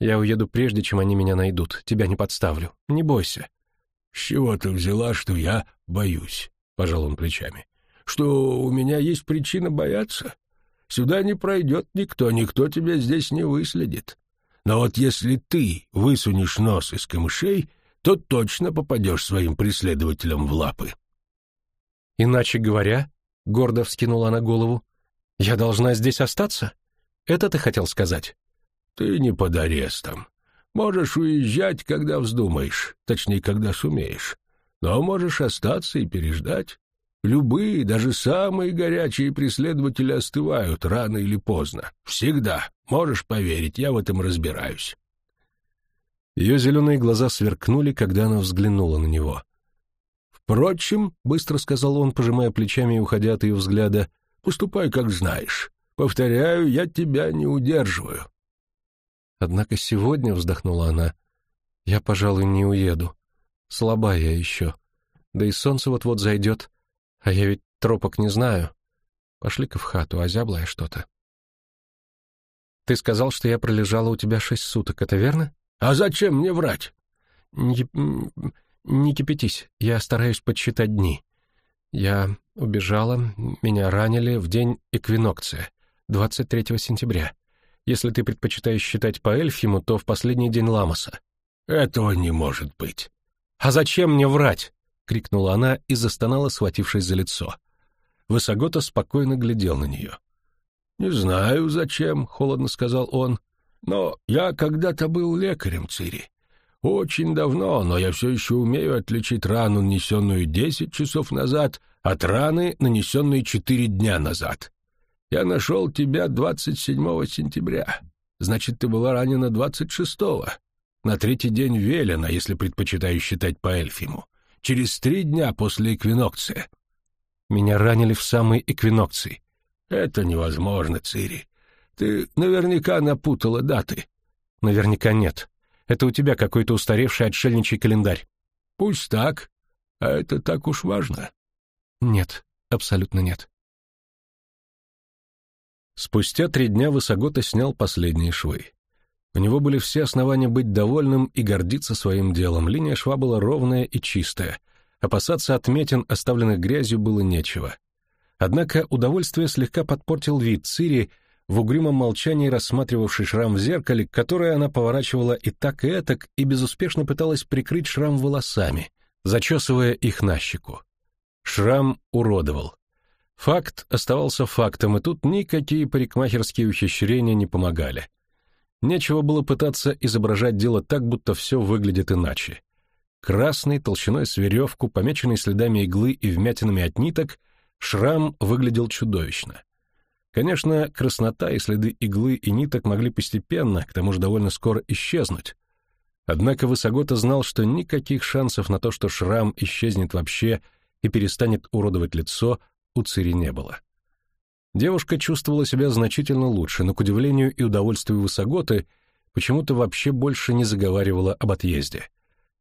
Я уеду прежде, чем они меня найдут. Тебя не подставлю. Не бойся. — С чего ты взяла, что я боюсь? — пожал он плечами. — Что у меня есть причина бояться? Сюда не пройдет никто, никто тебя здесь не выследит. Но вот если ты высунешь нос из камышей, то точно попадешь своим преследователям в лапы. Иначе говоря, — гордо вскинула она голову, — я должна здесь остаться? Это ты хотел сказать? Ты не под арестом. Можешь уезжать, когда вздумаешь, точнее, когда сумеешь. Но можешь остаться и переждать. Любые, даже самые горячие преследователи остывают рано или поздно. Всегда. Можешь поверить, я в этом разбираюсь. Ее зеленые глаза сверкнули, когда она взглянула на него. «Впрочем», — быстро сказал он, пожимая плечами и уходя от ее взгляда, — «поступай, как знаешь. Повторяю, я тебя не удерживаю». «Однако сегодня», — вздохнула она, — «я, пожалуй, не уеду. Слаба я еще. Да и солнце вот-вот зайдет. А я ведь тропок не знаю. Пошли-ка в хату, озяблое что-то. Ты сказал, что я пролежала у тебя шесть суток, это верно? А зачем мне врать? Не, не кипятись, я стараюсь подсчитать дни. Я убежала, меня ранили в день эквинокция, 23 сентября. Если ты предпочитаешь считать по Эльфиму, то в последний день Ламоса. Этого не может быть. А зачем мне врать? — крикнула она и застонала, схватившись за лицо. Высогота спокойно глядел на нее. «Не знаю, зачем», — холодно сказал он, — «но я когда-то был лекарем Цири. Очень давно, но я все еще умею отличить рану, нанесенную десять часов назад, от раны, нанесенной четыре дня назад. Я нашел тебя двадцать седьмого сентября. Значит, ты была ранена двадцать шестого. На третий день велено, если предпочитаю считать по Эльфиму через три дня после эквинокция. Меня ранили в самой эквинокции. Это невозможно, Цири. Ты наверняка напутала даты. Наверняка нет. Это у тебя какой-то устаревший отшельничий календарь. Пусть так. А это так уж важно. Нет, абсолютно нет. Спустя три дня Высогота снял последние швы. У него были все основания быть довольным и гордиться своим делом. Линия шва была ровная и чистая. Опасаться отметин, оставленных грязью, было нечего. Однако удовольствие слегка подпортил вид Цири, в угрюмом молчании рассматривавший шрам в зеркале, которое она поворачивала и так, и этак, и безуспешно пыталась прикрыть шрам волосами, зачесывая их на щеку. Шрам уродовал. Факт оставался фактом, и тут никакие парикмахерские ухищрения не помогали. Нечего было пытаться изображать дело так, будто все выглядит иначе. Красный, толщиной с веревку, помеченный следами иглы и вмятинами от ниток, шрам выглядел чудовищно. Конечно, краснота и следы иглы и ниток могли постепенно, к тому же довольно скоро исчезнуть. Однако Высогота знал, что никаких шансов на то, что шрам исчезнет вообще и перестанет уродовать лицо, у Цири не было. Девушка чувствовала себя значительно лучше, но, к удивлению и удовольствию Высоготы, почему-то вообще больше не заговаривала об отъезде.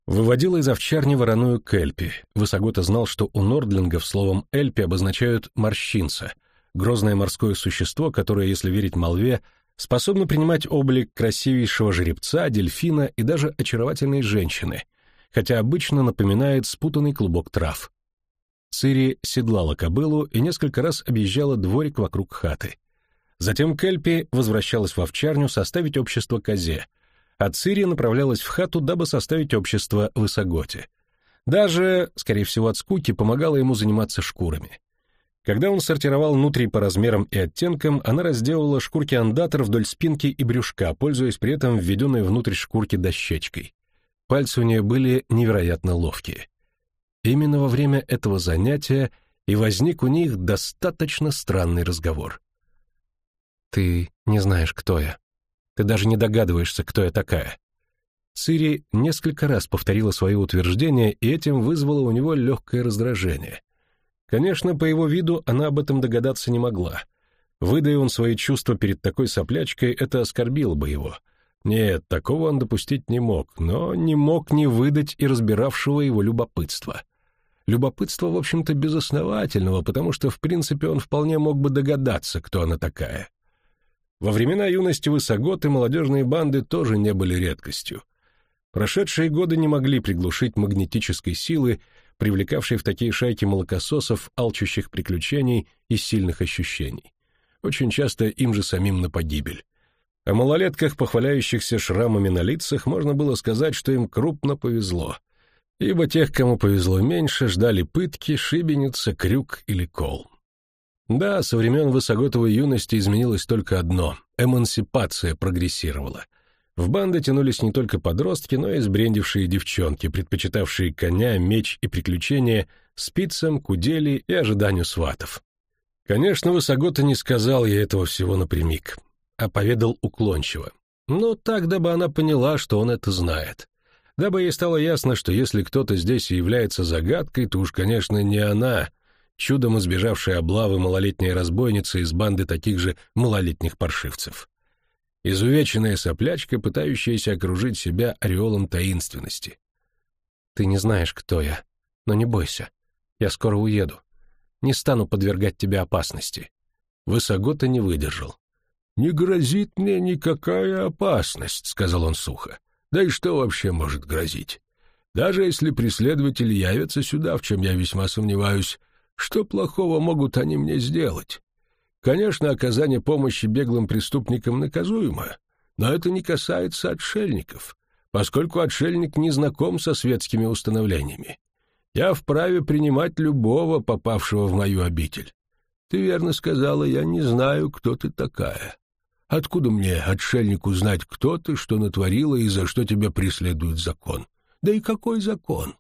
Выводила из овчарни вороную кельпи. Высогота знал, что у нордлингов словом «эльпи» обозначают «морщинца», грозное морское существо, которое, если верить молве, способно принимать облик красивейшего жеребца, дельфина и даже очаровательной женщины, хотя обычно напоминает спутанный клубок трав. Цири седлала кобылу и несколько раз объезжала дворик вокруг хаты. Затем Кельпи возвращалась в овчарню составить общество козе, а Цири направлялась в хату, дабы составить общество Высоготе. Даже, скорее всего, от скуки помогала ему заниматься шкурами. Когда он сортировал внутри по размерам и оттенкам, она разделывала шкурки андатор вдоль спинки и брюшка, пользуясь при этом введенной внутрь шкурки дощечкой. Пальцы у нее были невероятно ловкие. Именно во время этого занятия и возник у них достаточно странный разговор. «Ты не знаешь, кто я. Ты даже не догадываешься, кто я такая». Цири несколько раз повторила свое утверждение, и этим вызвало у него легкое раздражение. Конечно, по его виду она об этом догадаться не могла. Выдая он свои чувства перед такой соплячкой, это оскорбило бы его. Нет, такого он допустить не мог, но не мог не выдать и разбиравшего его любопытства. Любопытство, в общем-то, безосновательного, потому что, в принципе, он вполне мог бы догадаться, кто она такая. Во времена юности Высоготы молодежные банды тоже не были редкостью. Прошедшие годы не могли приглушить магнетической силы, привлекавшей в такие шайки молокососов, алчущих приключений и сильных ощущений. Очень часто им же самим на погибель. О малолетках, похваляющихся шрамами на лицах, можно было сказать, что им крупно повезло, ибо тех, кому повезло меньше, ждали пытки, шибеница, крюк или кол. Да, со времен высоготовой юности изменилось только одно — эмансипация прогрессировала. В банды тянулись не только подростки, но и сбрендившие девчонки, предпочитавшие коня, меч и приключения спицам, кудели и ожиданию сватов. Конечно, Высогота не сказал ей этого всего напрямик, а поведал уклончиво. Но так, дабы она поняла, что он это знает. Дабы ей стало ясно, что если кто-то здесь и является загадкой, то уж, конечно, не она — чудом избежавшая облавы малолетняя разбойница из банды таких же малолетних паршивцев. Изувеченная соплячка, пытающаяся окружить себя ореолом таинственности. «Ты не знаешь, кто я, но не бойся. Я скоро уеду. Не стану подвергать тебя опасности». Высогота не выдержал. «Не грозит мне никакая опасность», — сказал он сухо. «Да и что вообще может грозить? Даже если преследователи явятся сюда, в чем я весьма сомневаюсь, что плохого могут они мне сделать? Конечно, оказание помощи беглым преступникам наказуемо, но это не касается отшельников, поскольку отшельник не знаком со светскими установлениями. Я вправе принимать любого, попавшего в мою обитель. Ты верно сказала, я не знаю, кто ты такая. Откуда мне, отшельнику, знать, кто ты, что натворила и за что тебя преследует закон? Да и какой закон?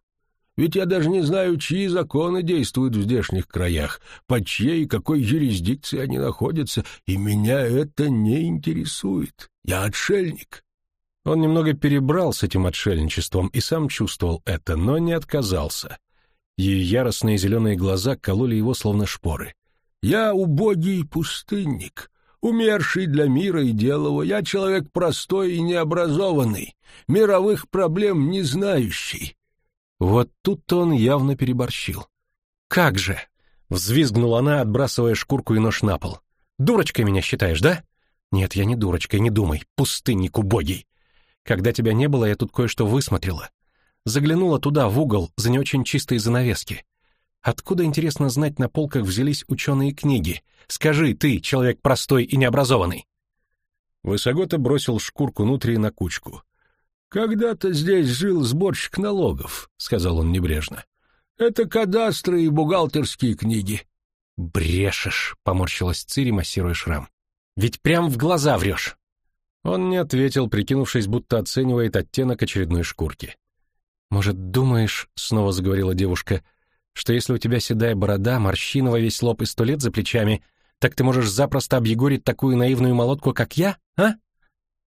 Ведь я даже не знаю, чьи законы действуют в здешних краях, под чьей и какой юрисдикции они находятся, и меня это не интересует. Я отшельник». Он немного перебрал с этим отшельничеством и сам чувствовал это, но не отказался. Ее яростные зеленые глаза кололи его словно шпоры. «Я убогий пустынник, умерший для мира и делого. Я человек простой и необразованный, мировых проблем не знающий. Вот тут-то он явно переборщил. «Как же!» — взвизгнула она, отбрасывая шкурку и нож на пол. «Дурочкой меня считаешь, да?» «Нет, я не дурочкой, не думай, пустынник убогий. Когда тебя не было, я тут кое-что высмотрела. Заглянула туда, в угол, за не очень чистые занавески. Откуда, интересно знать, на полках взялись ученые книги? Скажи, ты, человек простой и необразованный!» Высогота бросил шкурку внутрь на кучку. «Когда-то здесь жил сборщик налогов», — сказал он небрежно. «Это кадастры и бухгалтерские книги». «Брешешь», — поморщилась Цири, массируя шрам. «Ведь прям в глаза врешь». Он не ответил, прикинувшись, будто оценивает оттенок очередной шкурки. «Может, думаешь, — снова заговорила девушка, — что если у тебя седая борода, морщина во весь лоб и сто лет за плечами, так ты можешь запросто объегорить такую наивную молотку, как я, а?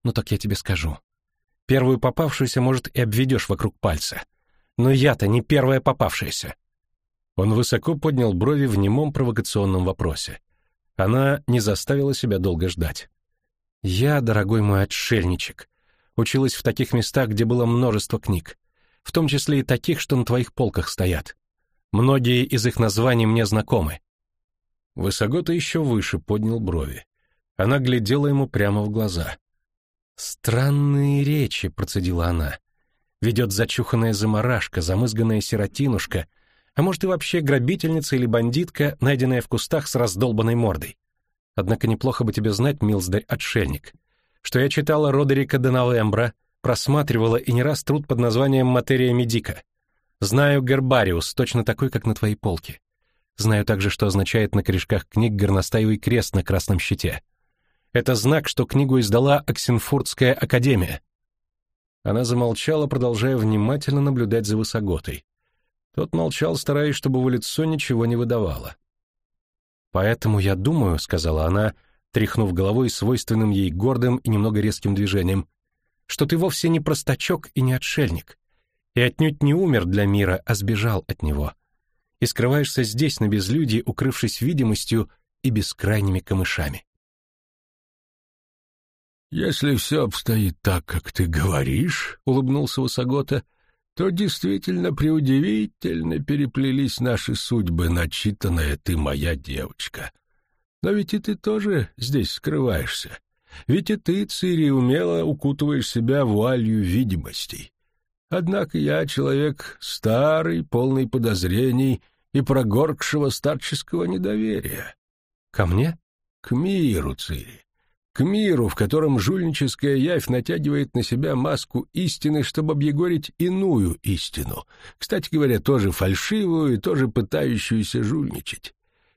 Ну так я тебе скажу. Первую попавшуюся, может, и обведешь вокруг пальца. Но я-то не первая попавшаяся. Он высоко поднял брови в немом провокационном вопросе. Она не заставила себя долго ждать. «Я, дорогой мой отшельничек, Училась в таких местах, где было множество книг, в том числе и таких, что на твоих полках стоят. Многие из их названий мне знакомы. Высогота еще выше поднял брови. Она глядела ему прямо в глаза. «Странные речи», — процедила она. «Ведет зачуханная заморашка, замызганная сиротинушка, а может и вообще грабительница или бандитка, найденная в кустах с раздолбанной мордой. Однако неплохо бы тебе знать, милздарь-отшельник, что я читала Родерика де Новембра, просматривала и не раз труд под названием «Материя медика». Знаю гербариус, точно такой, как на твоей полке. Знаю также, что означает на корешках книг горностаевый крест на красном щите. Это знак, что книгу издала Оксенфуртская академия. Она замолчала, продолжая внимательно наблюдать за высоготой. Тот молчал, стараясь, чтобы его лицо ничего не выдавало. «Поэтому я думаю», — сказала она, тряхнув головой свойственным ей гордым и немного резким движением, «что ты вовсе не простачок и не отшельник, и отнюдь не умер для мира, а сбежал от него, и скрываешься здесь, на безлюдье, укрывшись видимостью и бескрайними камышами». «Если все обстоит так, как ты говоришь», — улыбнулся Высогота, — то действительно преудивительно переплелись наши судьбы, начитанная ты моя девочка. Но ведь и ты тоже здесь скрываешься. Ведь и ты, Цири, умело укутываешь себя вуалью видимостей. Однако я человек старый, полный подозрений и прогоркшего старческого недоверия. Ко мне? К миру, Цири к миру, в котором жульническая явь натягивает на себя маску истины, чтобы объегорить иную истину, кстати говоря, тоже фальшивую и тоже пытающуюся жульничать.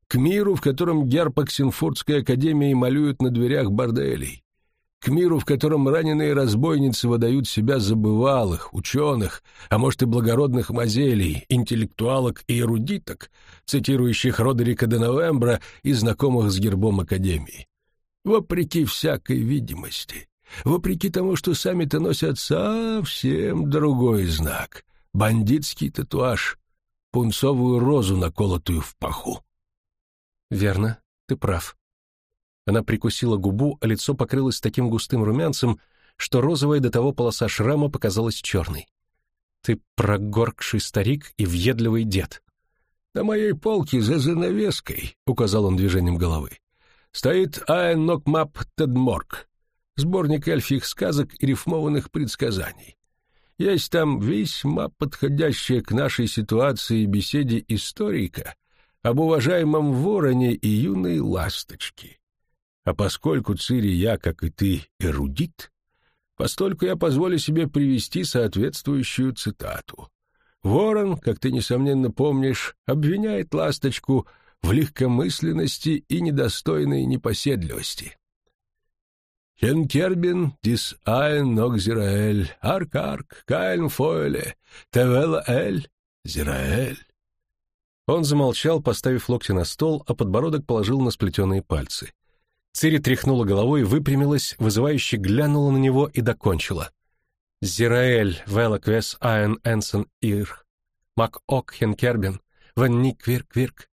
К миру, в котором герб Оксенфуртской академии малюют на дверях борделей. К миру, в котором раненые разбойницы выдают себя за бывалых, ученых, а может и благородных мазелей, интеллектуалок и эрудиток, цитирующих Родерика де Новембра и знакомых с гербом академии вопреки всякой видимости, вопреки тому, что сами-то носят совсем другой знак — бандитский татуаж, пунцовую розу, наколотую в паху. «Верно, ты прав». Она прикусила губу, а лицо покрылось таким густым румянцем, что розовая до того полоса шрама показалась черной. «Ты прогоркший старик и въедливый дед». «На моей полке за занавеской», — указал он движением головы, стоит Аэнокмап Тедморг, сборник эльфих сказок и рифмованных предсказаний. Есть там весьма подходящая к нашей ситуации беседе историка об уважаемом вороне и юной ласточке. А поскольку Цири я, как и ты, эрудит, постольку я позволю себе привести соответствующую цитату. Ворон, как ты, несомненно, помнишь, обвиняет ласточку в легкомысленности и недостойной непоседливости. Хенкербин дис айн ног зираэль, арк-арк, кайль фойле, тевела эль, зираэль. Он замолчал, поставив локти на стол, а подбородок положил на сплетенные пальцы. Цири тряхнула головой, выпрямилась, вызывающе глянула на него и докончила. «Зираэль, велоквес айн энсен ир, мак ок хенкербин, вен ник вирк вирк,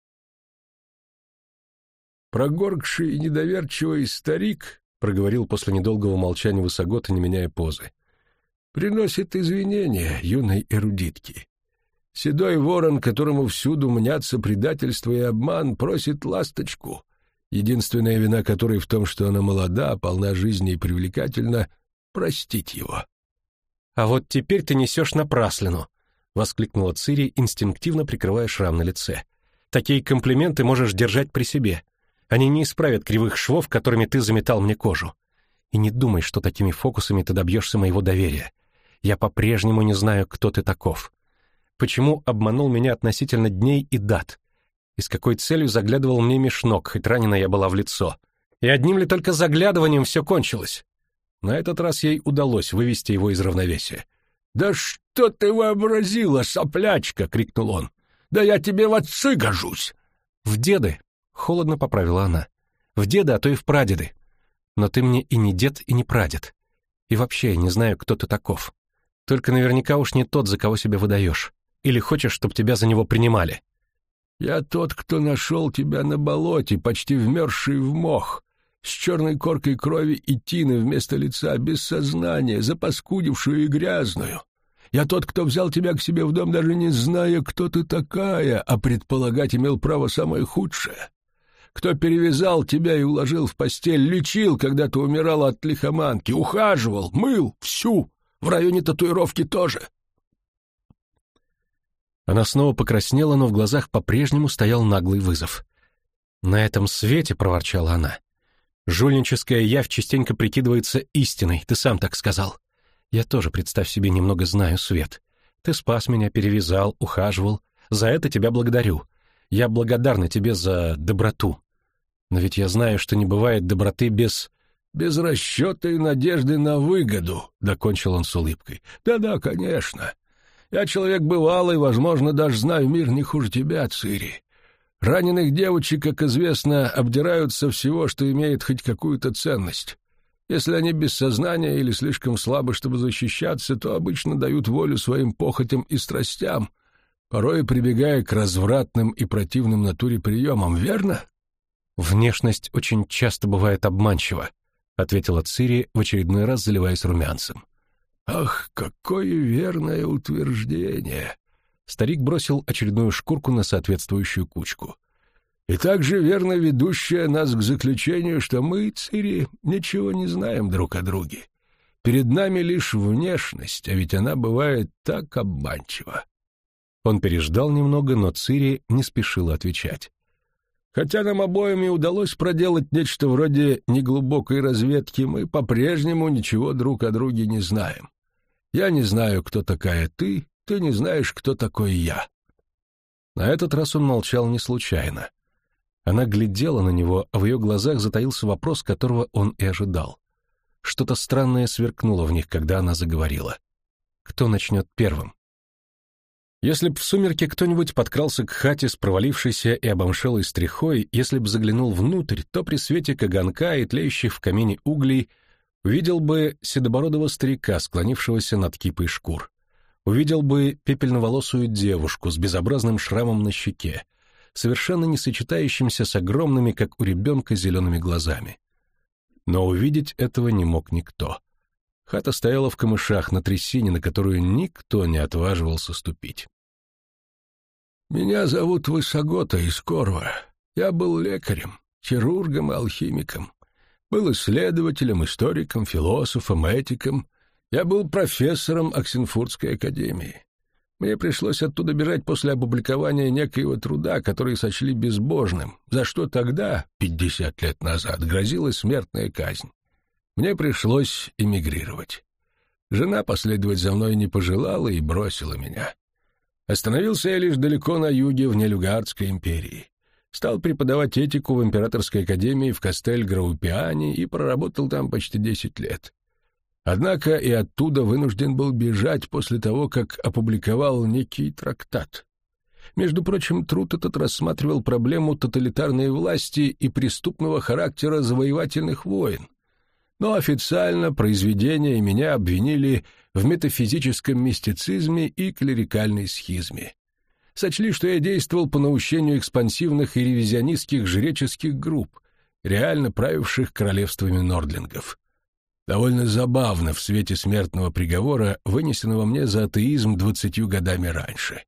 и недоверчивый старик, проговорил после недолгого молчания Высогота, не меняя позы, приносит извинения юной эрудитке. Седой ворон, которому всюду мнятся предательство и обман, просит ласточку, единственная вина которой в том, что она молода, полна жизни и привлекательна, простить его. «А вот теперь ты несешь напраслину», — воскликнула Цири, инстинктивно прикрывая шрам на лице. «Такие комплименты можешь держать при себе. Они не исправят кривых швов, которыми ты заметал мне кожу. И не думай, что такими фокусами ты добьешься моего доверия. Я по-прежнему не знаю, кто ты таков. Почему обманул меня относительно дней и дат? И с какой целью заглядывал мне меж ног, хоть ранена я была в лицо? И одним ли только заглядыванием все кончилось? На этот раз ей удалось вывести его из равновесия. «Да что ты вообразила, соплячка!» — крикнул он. «Да я тебе в отцы гожусь!» «В деды!» Холодно поправила она. В деда, а то и в прадеды. Но ты мне и не дед, и не прадед. И вообще, не знаю, кто ты таков. Только наверняка уж не тот, за кого себя выдаешь. Или хочешь, чтобы тебя за него принимали. Я тот, кто нашел тебя на болоте, почти вмерзший в мох, с черной коркой крови и тины вместо лица, без сознания, запаскудившую и грязную. Я тот, кто взял тебя к себе в дом, даже не зная, кто ты такая, а предполагать имел право самое худшее. Кто перевязал тебя и уложил в постель, лечил, когда ты умирала от лихоманки, ухаживал, мыл, всю, в районе татуировки тоже. Она снова покраснела, но в глазах по-прежнему стоял наглый вызов. «На этом свете», — проворчала она, — «жульническая явь частенько прикидывается истиной, ты сам так сказал. Я тоже, представь себе, немного знаю свет. Ты спас меня, перевязал, ухаживал. За это тебя благодарю. Я благодарна тебе за доброту. Но ведь я знаю, что не бывает доброты без... «Без расчета и надежды на выгоду», — докончил он с улыбкой. «Да-да, конечно. Я человек бывалый, возможно, даже знаю мир не хуже тебя, Цири. Раненых девочек, как известно, обдираются всего, что имеет хоть какую-то ценность. Если они без сознания или слишком слабы, чтобы защищаться, то обычно дают волю своим похотям и страстям, порой прибегая к развратным и противным натуре приемам, верно? Внешность очень часто бывает обманчива, ответила Цири, в очередной раз заливаясь румянцем. Ах, какое верное утверждение! Старик бросил очередную шкурку на соответствующую кучку. И также верно ведущая нас к заключению, что мы, Цири, ничего не знаем друг о друге. Перед нами лишь внешность, а ведь она бывает так обманчива. Он переждал немного, но Цири не спешила отвечать. Хотя нам обоим и удалось проделать нечто вроде неглубокой разведки, мы по-прежнему ничего друг о друге не знаем. Я не знаю, кто такая ты, ты не знаешь, кто такой я». На этот раз он молчал не случайно. Она глядела на него, а в ее глазах затаился вопрос, которого он и ожидал. Что-то странное сверкнуло в них, когда она заговорила. Кто начнет первым? Если б в сумерке кто-нибудь подкрался к хате с провалившейся и обомшелой стрихой, если б заглянул внутрь, то при свете каганка и тлеющих в камине углей увидел бы седобородого старика, склонившегося над кипой шкур увидел бы пепельноволосую девушку с безобразным шрамом на щеке, совершенно не сочетающимся с огромными, как у ребенка, зелеными глазами. Но увидеть этого не мог никто. Хата стояла в камышах на трясине, на которую никто не отваживался ступить. «Меня зовут Высогота из Корва. Я был лекарем, хирургом и алхимиком. Был исследователем, историком, философом, этиком — я был профессором Оксенфурдской академии. Мне пришлось оттуда бежать после опубликования некоего труда, который сочли безбожным, за что тогда, пятьдесят лет назад, грозила смертная казнь. Мне пришлось эмигрировать. Жена последовать за мной не пожелала и бросила меня. Остановился я лишь далеко на юге, в Нелюгардской империи. Стал преподавать этику в Императорской академии в Кастель-Граупиане и проработал там почти десять лет. Однако и оттуда вынужден был бежать после того, как опубликовал некий трактат. Между прочим, труд этот рассматривал проблему тоталитарной власти и преступного характера завоевательных войн. Но официально произведение меня обвинили в метафизическом мистицизме и клерикальной схизме. Сочли, что я действовал по наущению экспансивных и ревизионистских жреческих групп, реально правивших королевствами нордлингов. Довольно забавно в свете смертного приговора, вынесенного мне за атеизм двадцатью годами раньше.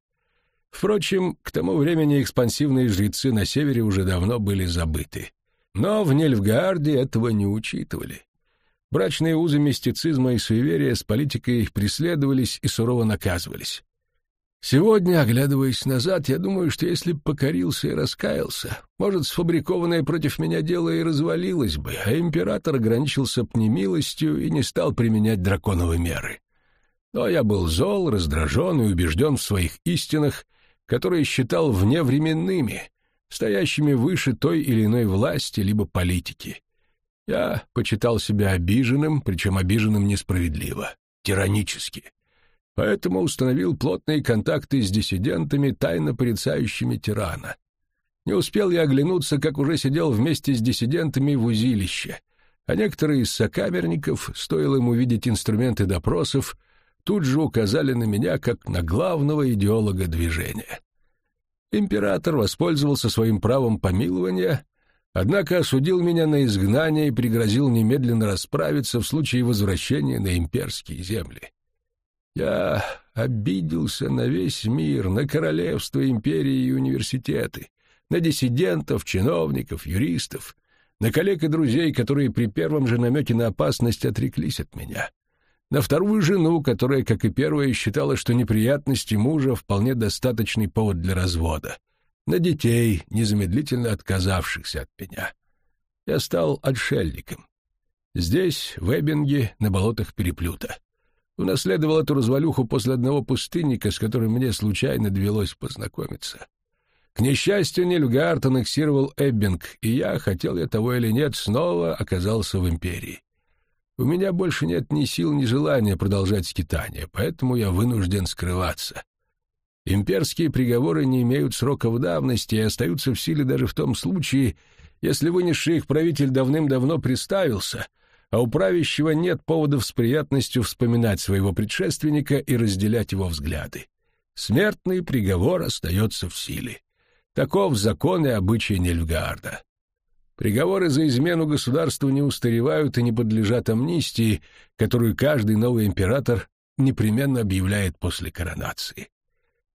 Впрочем, к тому времени экспансивные жрецы на севере уже давно были забыты. Но в Нельфгаарде этого не учитывали. Брачные узы мистицизма и суеверия с политикой преследовались и сурово наказывались. Сегодня, оглядываясь назад, я думаю, что если б покорился и раскаялся, может, сфабрикованное против меня дело и развалилось бы, а император ограничился б немилостью и не стал применять драконовые меры. Но я был зол, раздражен и убежден в своих истинах, которые считал вневременными, стоящими выше той или иной власти либо политики. Я почитал себя обиженным, причем обиженным несправедливо, тиранически поэтому установил плотные контакты с диссидентами, тайно порицающими тирана. Не успел я оглянуться, как уже сидел вместе с диссидентами в узилище, а некоторые из сокамерников, стоило им увидеть инструменты допросов, тут же указали на меня как на главного идеолога движения. Император воспользовался своим правом помилования, Однако осудил меня на изгнание и пригрозил немедленно расправиться в случае возвращения на имперские земли. Я обиделся на весь мир, на королевство, империи и университеты, на диссидентов, чиновников, юристов, на коллег и друзей, которые при первом же намеке на опасность отреклись от меня, на вторую жену, которая, как и первая, считала, что неприятности мужа вполне достаточный повод для развода, на детей, незамедлительно отказавшихся от меня. Я стал отшельником. Здесь, в Эббинге, на болотах переплюта. Унаследовал эту развалюху после одного пустынника, с которым мне случайно довелось познакомиться. К несчастью, Нильгард аннексировал Эббинг, и я, хотел я того или нет, снова оказался в империи. У меня больше нет ни сил, ни желания продолжать скитание, поэтому я вынужден скрываться. Имперские приговоры не имеют сроков давности и остаются в силе даже в том случае, если вынесший их правитель давным-давно приставился, а у правящего нет поводов с приятностью вспоминать своего предшественника и разделять его взгляды. Смертный приговор остается в силе. Таков закон и обычай Нельфгаарда. Приговоры за измену государству не устаревают и не подлежат амнистии, которую каждый новый император непременно объявляет после коронации.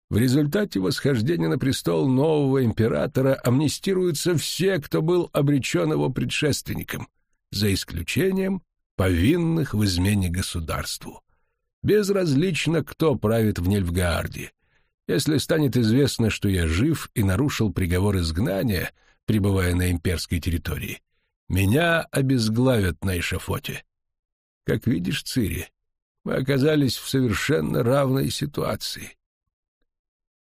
В результате восхождения на престол нового императора амнистируются все, кто был обречен его предшественником, за исключением повинных в измене государству. Безразлично, кто правит в Нельфгаарде. Если станет известно, что я жив и нарушил приговор изгнания, пребывая на имперской территории, меня обезглавят на эшафоте. Как видишь, Цири, мы оказались в совершенно равной ситуации.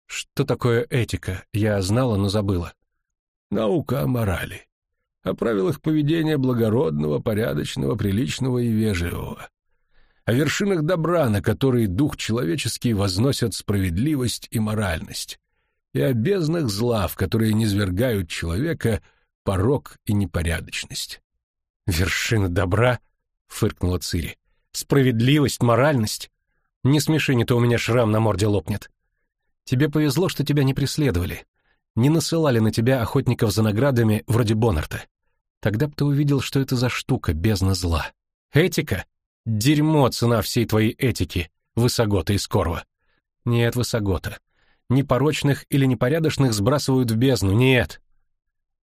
Что такое этика? Я знала, но забыла. Наука о морали. О правилах поведения благородного, порядочного, приличного и вежливого. О вершинах добра, на которые дух человеческий возносят справедливость и моральность. И о безднах зла, в которые низвергают человека порок и непорядочность. «Вершины добра?» — фыркнула Цири. «Справедливость, моральность? Не смеши, не то у меня шрам на морде лопнет. Тебе повезло, что тебя не преследовали. Не насылали на тебя охотников за наградами вроде Боннарта. Тогда б ты увидел, что это за штука бездна зла. Этика? Дерьмо цена всей твоей этики, высогота из Корва. Нет, высогота. Непорочных или непорядочных сбрасывают в бездну, нет.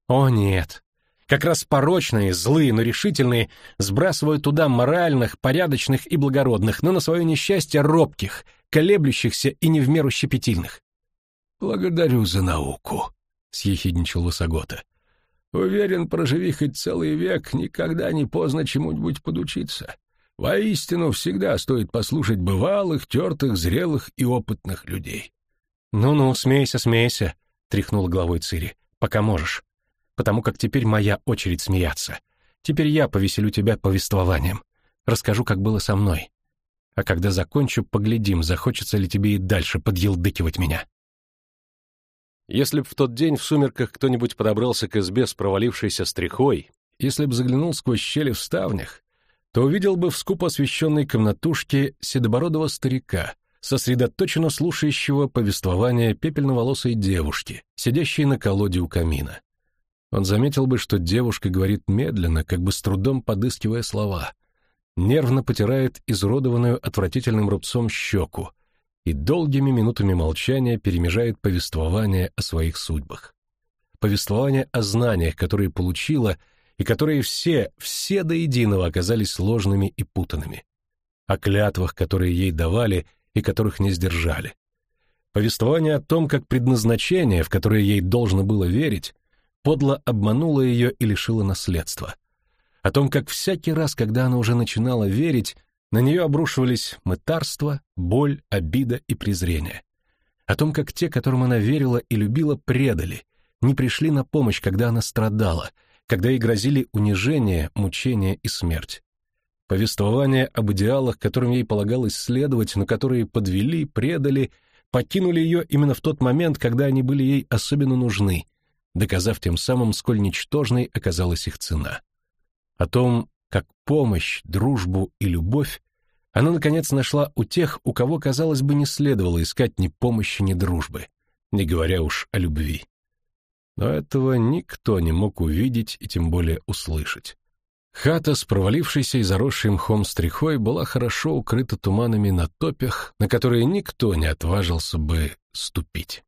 О, нет. Как раз порочные, злые, но решительные сбрасывают туда моральных, порядочных и благородных, но на свое несчастье робких, колеблющихся и не в меру щепетильных. «Благодарю за науку», — съехидничал Высогота. «Уверен, проживи хоть целый век, никогда не поздно чему-нибудь подучиться. Воистину, всегда стоит послушать бывалых, тертых, зрелых и опытных людей». «Ну-ну, смейся, смейся», — тряхнул головой Цири, — «пока можешь потому как теперь моя очередь смеяться. Теперь я повеселю тебя повествованием. Расскажу, как было со мной. А когда закончу, поглядим, захочется ли тебе и дальше подъелдыкивать меня. Если б в тот день в сумерках кто-нибудь подобрался к избе с провалившейся стрихой, если б заглянул сквозь щели в ставнях, то увидел бы в скупо освещенной комнатушке седобородого старика, сосредоточенно слушающего повествование пепельноволосой девушки, сидящей на колоде у камина. Он заметил бы, что девушка говорит медленно, как бы с трудом подыскивая слова, нервно потирает изуродованную отвратительным рубцом щеку и долгими минутами молчания перемежает повествование о своих судьбах. Повествование о знаниях, которые получила, и которые все, все до единого оказались сложными и путанными. О клятвах, которые ей давали и которых не сдержали. Повествование о том, как предназначение, в которое ей должно было верить, подло обманула ее и лишила наследства. О том, как всякий раз, когда она уже начинала верить, на нее обрушивались мытарство, боль, обида и презрение. О том, как те, которым она верила и любила, предали, не пришли на помощь, когда она страдала, когда ей грозили унижение, мучение и смерть. Повествование об идеалах, которым ей полагалось следовать, но которые подвели, предали, покинули ее именно в тот момент, когда они были ей особенно нужны, доказав тем самым, сколь ничтожной оказалась их цена. О том, как помощь, дружбу и любовь она, наконец, нашла у тех, у кого, казалось бы, не следовало искать ни помощи, ни дружбы, не говоря уж о любви. но этого никто не мог увидеть и тем более услышать. Хата с провалившейся и заросшей мхом стрихой была хорошо укрыта туманами на топях, на которые никто не отважился бы ступить.